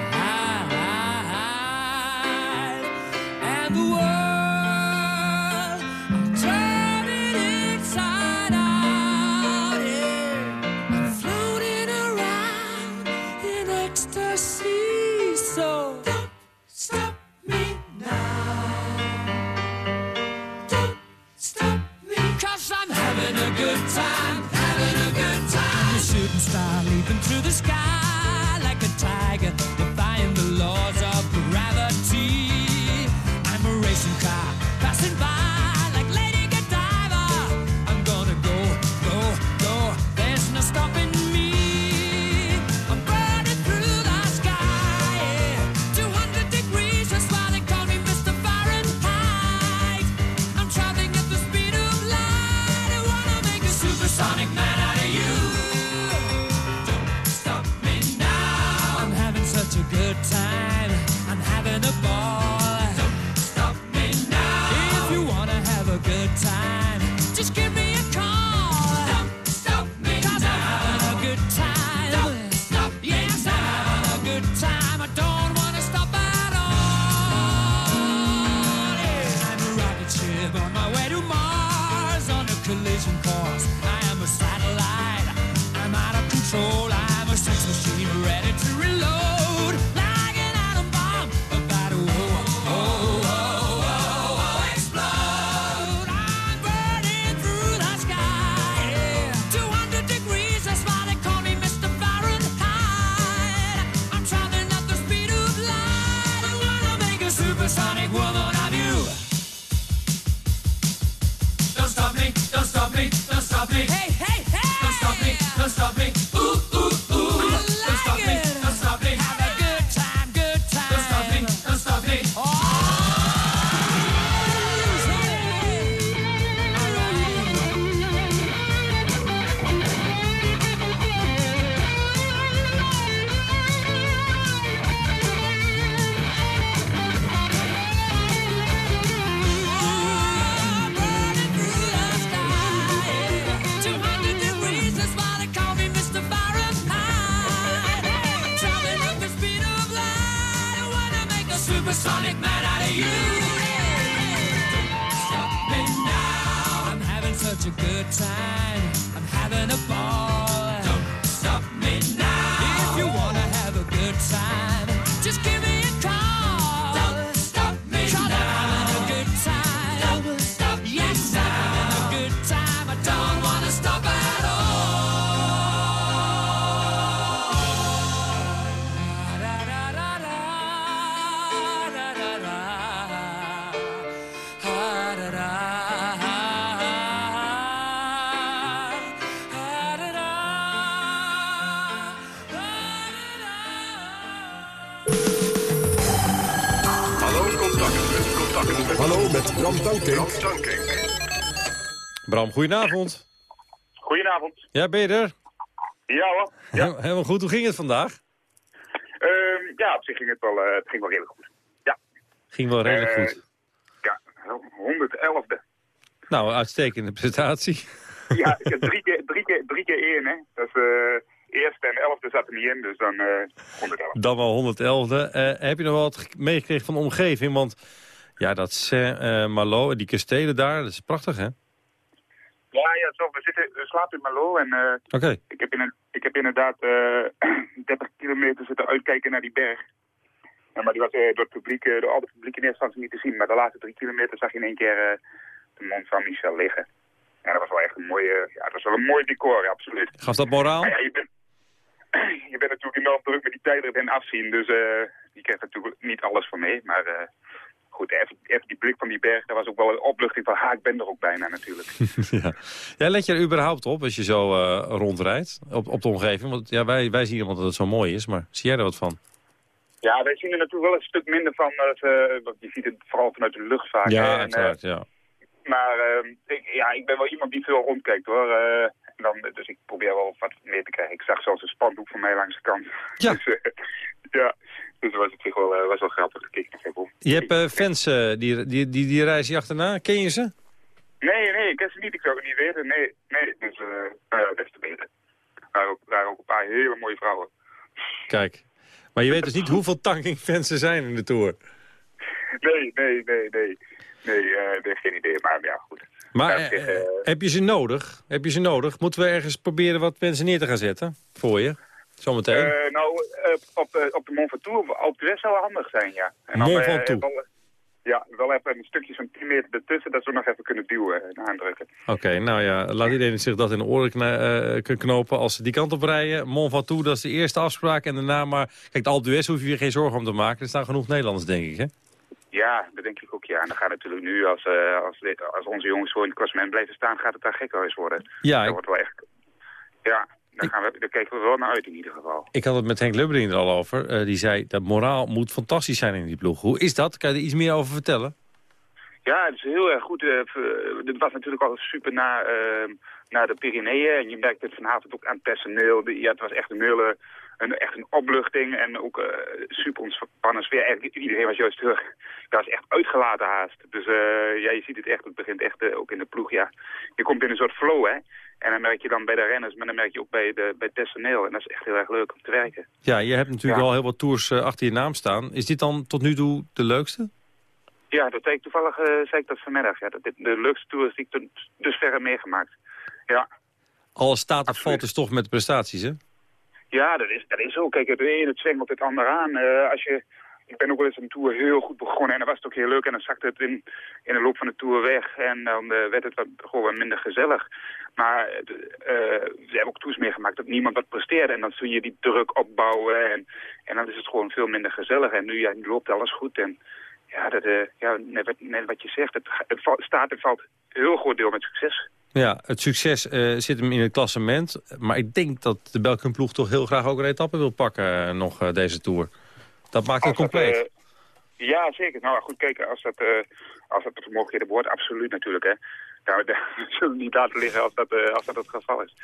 Bram, goedenavond. Goedenavond. Ja, ben je er? Ja hoor. Ja. Helemaal goed. Hoe ging het vandaag? Ehm, ja, op zich ging het wel, eh, het ging wel redelijk goed. Ging wel redelijk Eh, goed. Ja, 111e. Nou, uitstekende presentatie. Ja, drie keer, drie keer, drie keer één, hè. Dat is eh eerste en elfde zat er niet in, dus dan eh 111. Dan wel 111e. Eh, heb je nog wel wat ge- meegekregen van de omgeving? Want ja, dat Saint-Malo, die kastelen daar, dat is prachtig, hè? Ja, ja, zo, we, zitten, we slapen in Malo en eh, Oké. ik, heb in, ik heb inderdaad eh 30 kilometer zitten uitkijken naar die berg. Ja, maar die was eh, door het publiek, eh, door al het publiek in eerste instantie niet te zien. Maar de laatste drie kilometer zag je in één keer eh, de Mont Saint-Michel liggen. Ja, dat was wel echt een mooie, ja, dat was wel een mooi decor, ja, absoluut. Gaf dat moraal? Ja, je bent, je bent natuurlijk enorm druk met die tijdrit en afzien, dus eh je krijgt natuurlijk niet alles van mee. Maar eh, goed, even, even die blik van die berg, dat was ook wel een opluchting van, ha, ik ben er ook bijna natuurlijk. ja. ja, let je er überhaupt op als je zo eh, rondrijdt op, op de omgeving? Want ja, wij, wij zien iemand dat het zo mooi is, maar zie jij er wat van? Ja, wij zien er natuurlijk wel een stuk minder van, uh, want je ziet het vooral vanuit de lucht vaak. Ja, en, uiteraard, eh, ja. Maar eh, ik, ja, ik ben wel iemand die veel rondkijkt hoor. eh, en dan, dus ik probeer wel wat meer te krijgen. Ik zag zelfs een spandoek van mij langs de kant. Ja. dus, eh, ja, dus dat was op zich wel, eh, was wel grappig. Ik. Je hebt eh, fans eh, die, die, die, die reizen je achterna. Ken je ze? Nee, nee, ik ken ze niet. Ik zou het niet weten. Nee, nee. Dus nou ja, des te beter. Er waren ook, ook een paar hele mooie vrouwen. Kijk. Maar je weet dus niet hoeveel tankingfans er zijn in de Tour. Nee, nee, nee, nee. Nee, eh nee geen idee. Maar ja, goed. Maar Ja, heb je ze nodig? Heb je ze nodig? Moeten we ergens proberen wat mensen neer te gaan zetten? Voor je? Zometeen. Eh, nou, eh, op, eh, op de Mont Ventoux, op de West zou handig zijn, ja. En Mont Ventoux. wel, ja, wel even een stukje zo'n 10 meter ertussen, dat we nog even kunnen duwen en aandrukken. Oké, nou ja, laat iedereen zich dat in de oren kunnen knopen als ze die kant op rijden. Mont Ventoux, dat is de eerste afspraak. En daarna maar... Kijk, de Alpe d'Huez hoef je weer geen zorgen om te maken. Er staan genoeg Nederlanders, denk ik, hè? Ja, dat denk ik ook, ja. En dan gaat het natuurlijk nu, als, als, als onze jongens voor in het klassement blijven staan, gaat het daar gekhuis worden. Ja, Dat ik- wordt wel echt... Ja, daar, gaan we, daar kijken we wel naar uit in ieder geval. Ik had het met Henk Lubberding er al over. Eh, die zei, dat moraal moet fantastisch zijn in die ploeg. Hoe is dat? Kan je er iets meer over vertellen? Ja, het is heel erg goed. eh, v- Dit was natuurlijk al super na, eh, naar de Pyreneeën. En je merkt het vanavond ook aan het personeel. Ja, het was echt een hele een, echt een opluchting en ook eh, super ontspannen sfeer. Eigenlijk iedereen was juist terug. Dat was echt uitgelaten haast. Dus eh, ja, je ziet het echt, het begint echt eh, ook in de ploeg. Ja. Je komt in een soort flow, hè. En dan merk je dan bij de renners, maar dan merk je ook bij, de, bij het personeel. En dat is echt heel erg leuk om te werken. Ja, je hebt natuurlijk Ja. al heel wat tours eh, achter je naam staan. Is dit dan tot nu toe de leukste? Ja, dat zei ik toevallig eh, zei ik dat vanmiddag. Ja, dat dit de leukste tour die ik tot dusverre meegemaakt. Ja. Alles staat of valt dus toch met de prestaties, hè? Ja, dat is, dat is zo. Kijk, het ene zwengelt het ander aan. Eh, als je, ik ben ook wel eens een tour heel goed begonnen en dan was het ook heel leuk. En dan zakte het in, in de loop van de tour weg en dan eh, werd het gewoon minder gezellig. Maar eh, we hebben ook tours meegemaakt dat niemand wat presteerde. En dan zie je die druk opbouwen en, en dan is het gewoon veel minder gezellig. En nu, ja, nu loopt alles goed en ja, dat, eh, ja net, wat, je zegt, het, staat en valt heel groot deel met succes. Ja, het succes eh, zit hem in het klassement. Maar ik denk dat de Belkin ploeg toch heel graag ook een etappe wil pakken eh, nog eh, deze Tour. Dat maakt het Als compleet. eh, ja, zeker. Nou goed, kijk, als dat, eh als dat de mogelijkheden wordt, absoluut natuurlijk. Hè. Nou, daar zullen we niet laten liggen als dat, eh, als dat het geval is.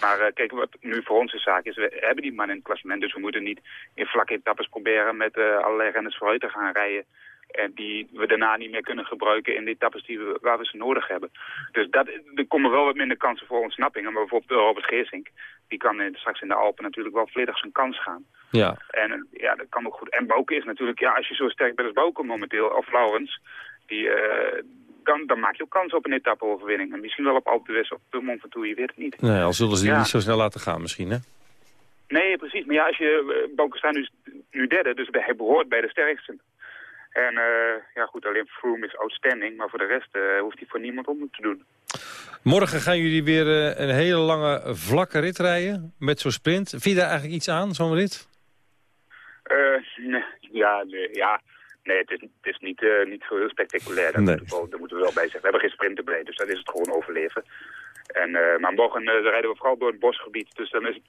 Maar kijk, wat nu voor ons de zaak is, we hebben die man in het klassement, dus we moeten niet in vlakke etappes proberen met eh, allerlei renners vooruit te gaan rijden. En die we daarna niet meer kunnen gebruiken in de etappes die we, waar we ze nodig hebben. Dus dat, er komen wel wat minder kansen voor ontsnappingen. Maar bijvoorbeeld Robert Geersink, die kan straks in de Alpen natuurlijk wel volledig zijn kans gaan. Ja. En eh, ja, dat kan ook goed. En Bouke is natuurlijk, ja, als je zo sterk bent als Bouke momenteel, of Laurens, die, eh, dan, dan maak je ook kans op een etappeoverwinning. En misschien wel op Alpe d'Huez of de Mont Ventoux, je weet het niet. Nee, al zullen ze die Ja. niet zo snel laten gaan misschien, hè? Nee, precies. Maar ja, als je, uh, Bouke staat nu, nu derde, dus hij behoort bij de sterksten. En eh, ja goed, alleen Froome is outstanding, maar voor de rest eh, hoeft hij voor niemand om te doen. Morgen gaan jullie weer eh, een hele lange vlakke rit rijden met zo'n sprint. Vind je daar eigenlijk iets aan, zo'n rit? Nee, ja, nee, ja, nee, het is, het is niet, niet zo heel spectaculair. Dat, Nee. moeten we wel, dat moeten we wel bij zeggen. We hebben geen sprinter bij, dus dan is het gewoon overleven. En, maar morgen rijden we vooral door het bosgebied, dus dan is het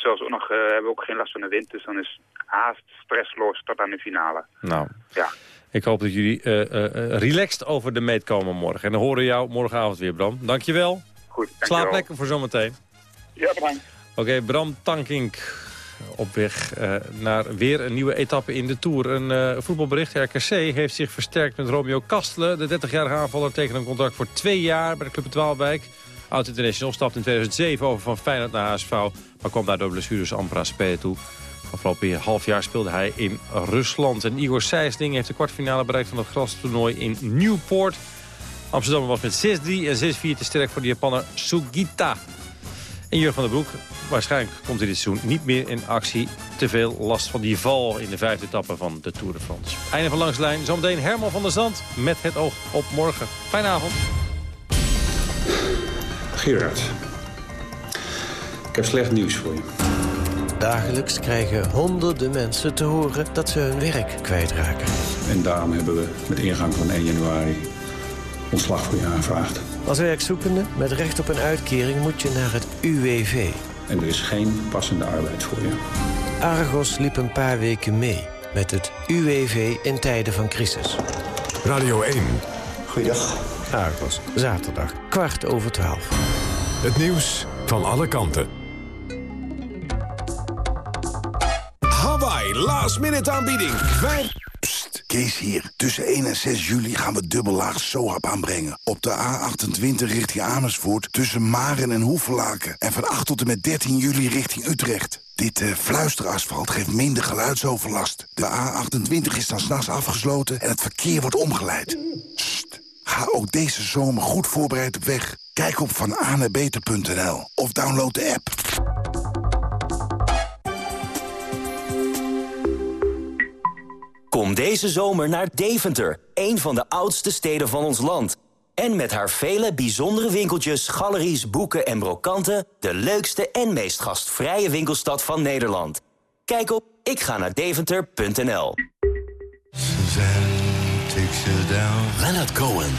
zelfs ook nog, eh, hebben we ook geen last van de wind. Dus dan is haast stressloos tot aan de finale. Nou, Ja. ik hoop dat jullie eh, eh, relaxed over de meet komen morgen. En dan horen we jou morgenavond weer, Bram. Dankjewel. Goed, Slaap dankjewel. lekker voor zometeen. Ja, bedankt. Oké, Bram Tankink op weg naar weer een nieuwe etappe in de Tour. Een eh, voetbalbericht. RKC heeft zich versterkt met Romeo Kastelen. De 30-jarige aanvaller tekent een contract voor twee jaar bij de club Twaalwijk. Oud International stapte in 2007 over van Feyenoord naar HSV... maar kwam daardoor blessures amper aan spelen toe. Afgelopen half jaar speelde hij in Rusland. En Igor Sijsling heeft de kwartfinale bereikt van het grastoernooi in Newport. Amsterdam was met 6-3 en 6-4 te sterk voor de Japaner Sugita. En Jurgen van der Broek, waarschijnlijk komt hij dit seizoen niet meer in actie. Te veel last van die val in de vijfde etappe van de Tour de France. Einde van langs de lijn. Zometeen Herman van der Zand met het oog op morgen. Fijne avond. Gerard, ik heb slecht nieuws voor je. Dagelijks krijgen honderden mensen te horen dat ze hun werk kwijtraken. En daarom hebben we met ingang van 1 januari ontslag voor je aanvraagd. Als werkzoekende met recht op een uitkering moet je naar het UWV. En er is geen passende arbeid voor je. Argos liep een paar weken mee met het UWV in tijden van crisis. Radio 1. Goeiedag. Argos, zaterdag, kwart over twaalf. Het nieuws van alle kanten. Hawaii, last minute aanbieding. Vijf... Psst, Kees hier. Tussen 1 en 6 juli gaan we dubbellaag SOAP aanbrengen. Op de A28 richting Amersfoort tussen Maren en Hoevelaken. En van 8 tot en met 13 juli richting Utrecht. Dit eh, fluisterasfalt geeft minder geluidsoverlast. De A28 is dan s'nachts afgesloten en het verkeer wordt omgeleid. Ga ook deze zomer goed voorbereid op weg. Kijk op vananebeter.nl of download de app. Kom deze zomer naar Deventer, een van de oudste steden van ons land. En met haar vele bijzondere winkeltjes, galeries, boeken en brokanten... de leukste en meest gastvrije winkelstad van Nederland. Kijk op ikga-naar-deventer.nl. Leonard Cohen.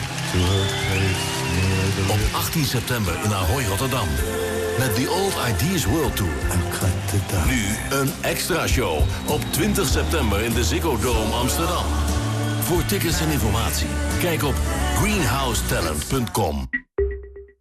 Op 18 september in Ahoy, Rotterdam. Met The Old Ideas World Tour. Nu een extra show op 20 september in de Ziggo Dome Amsterdam. Voor tickets en informatie, kijk op greenhousetalent.com.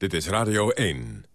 Dit is Radio 1.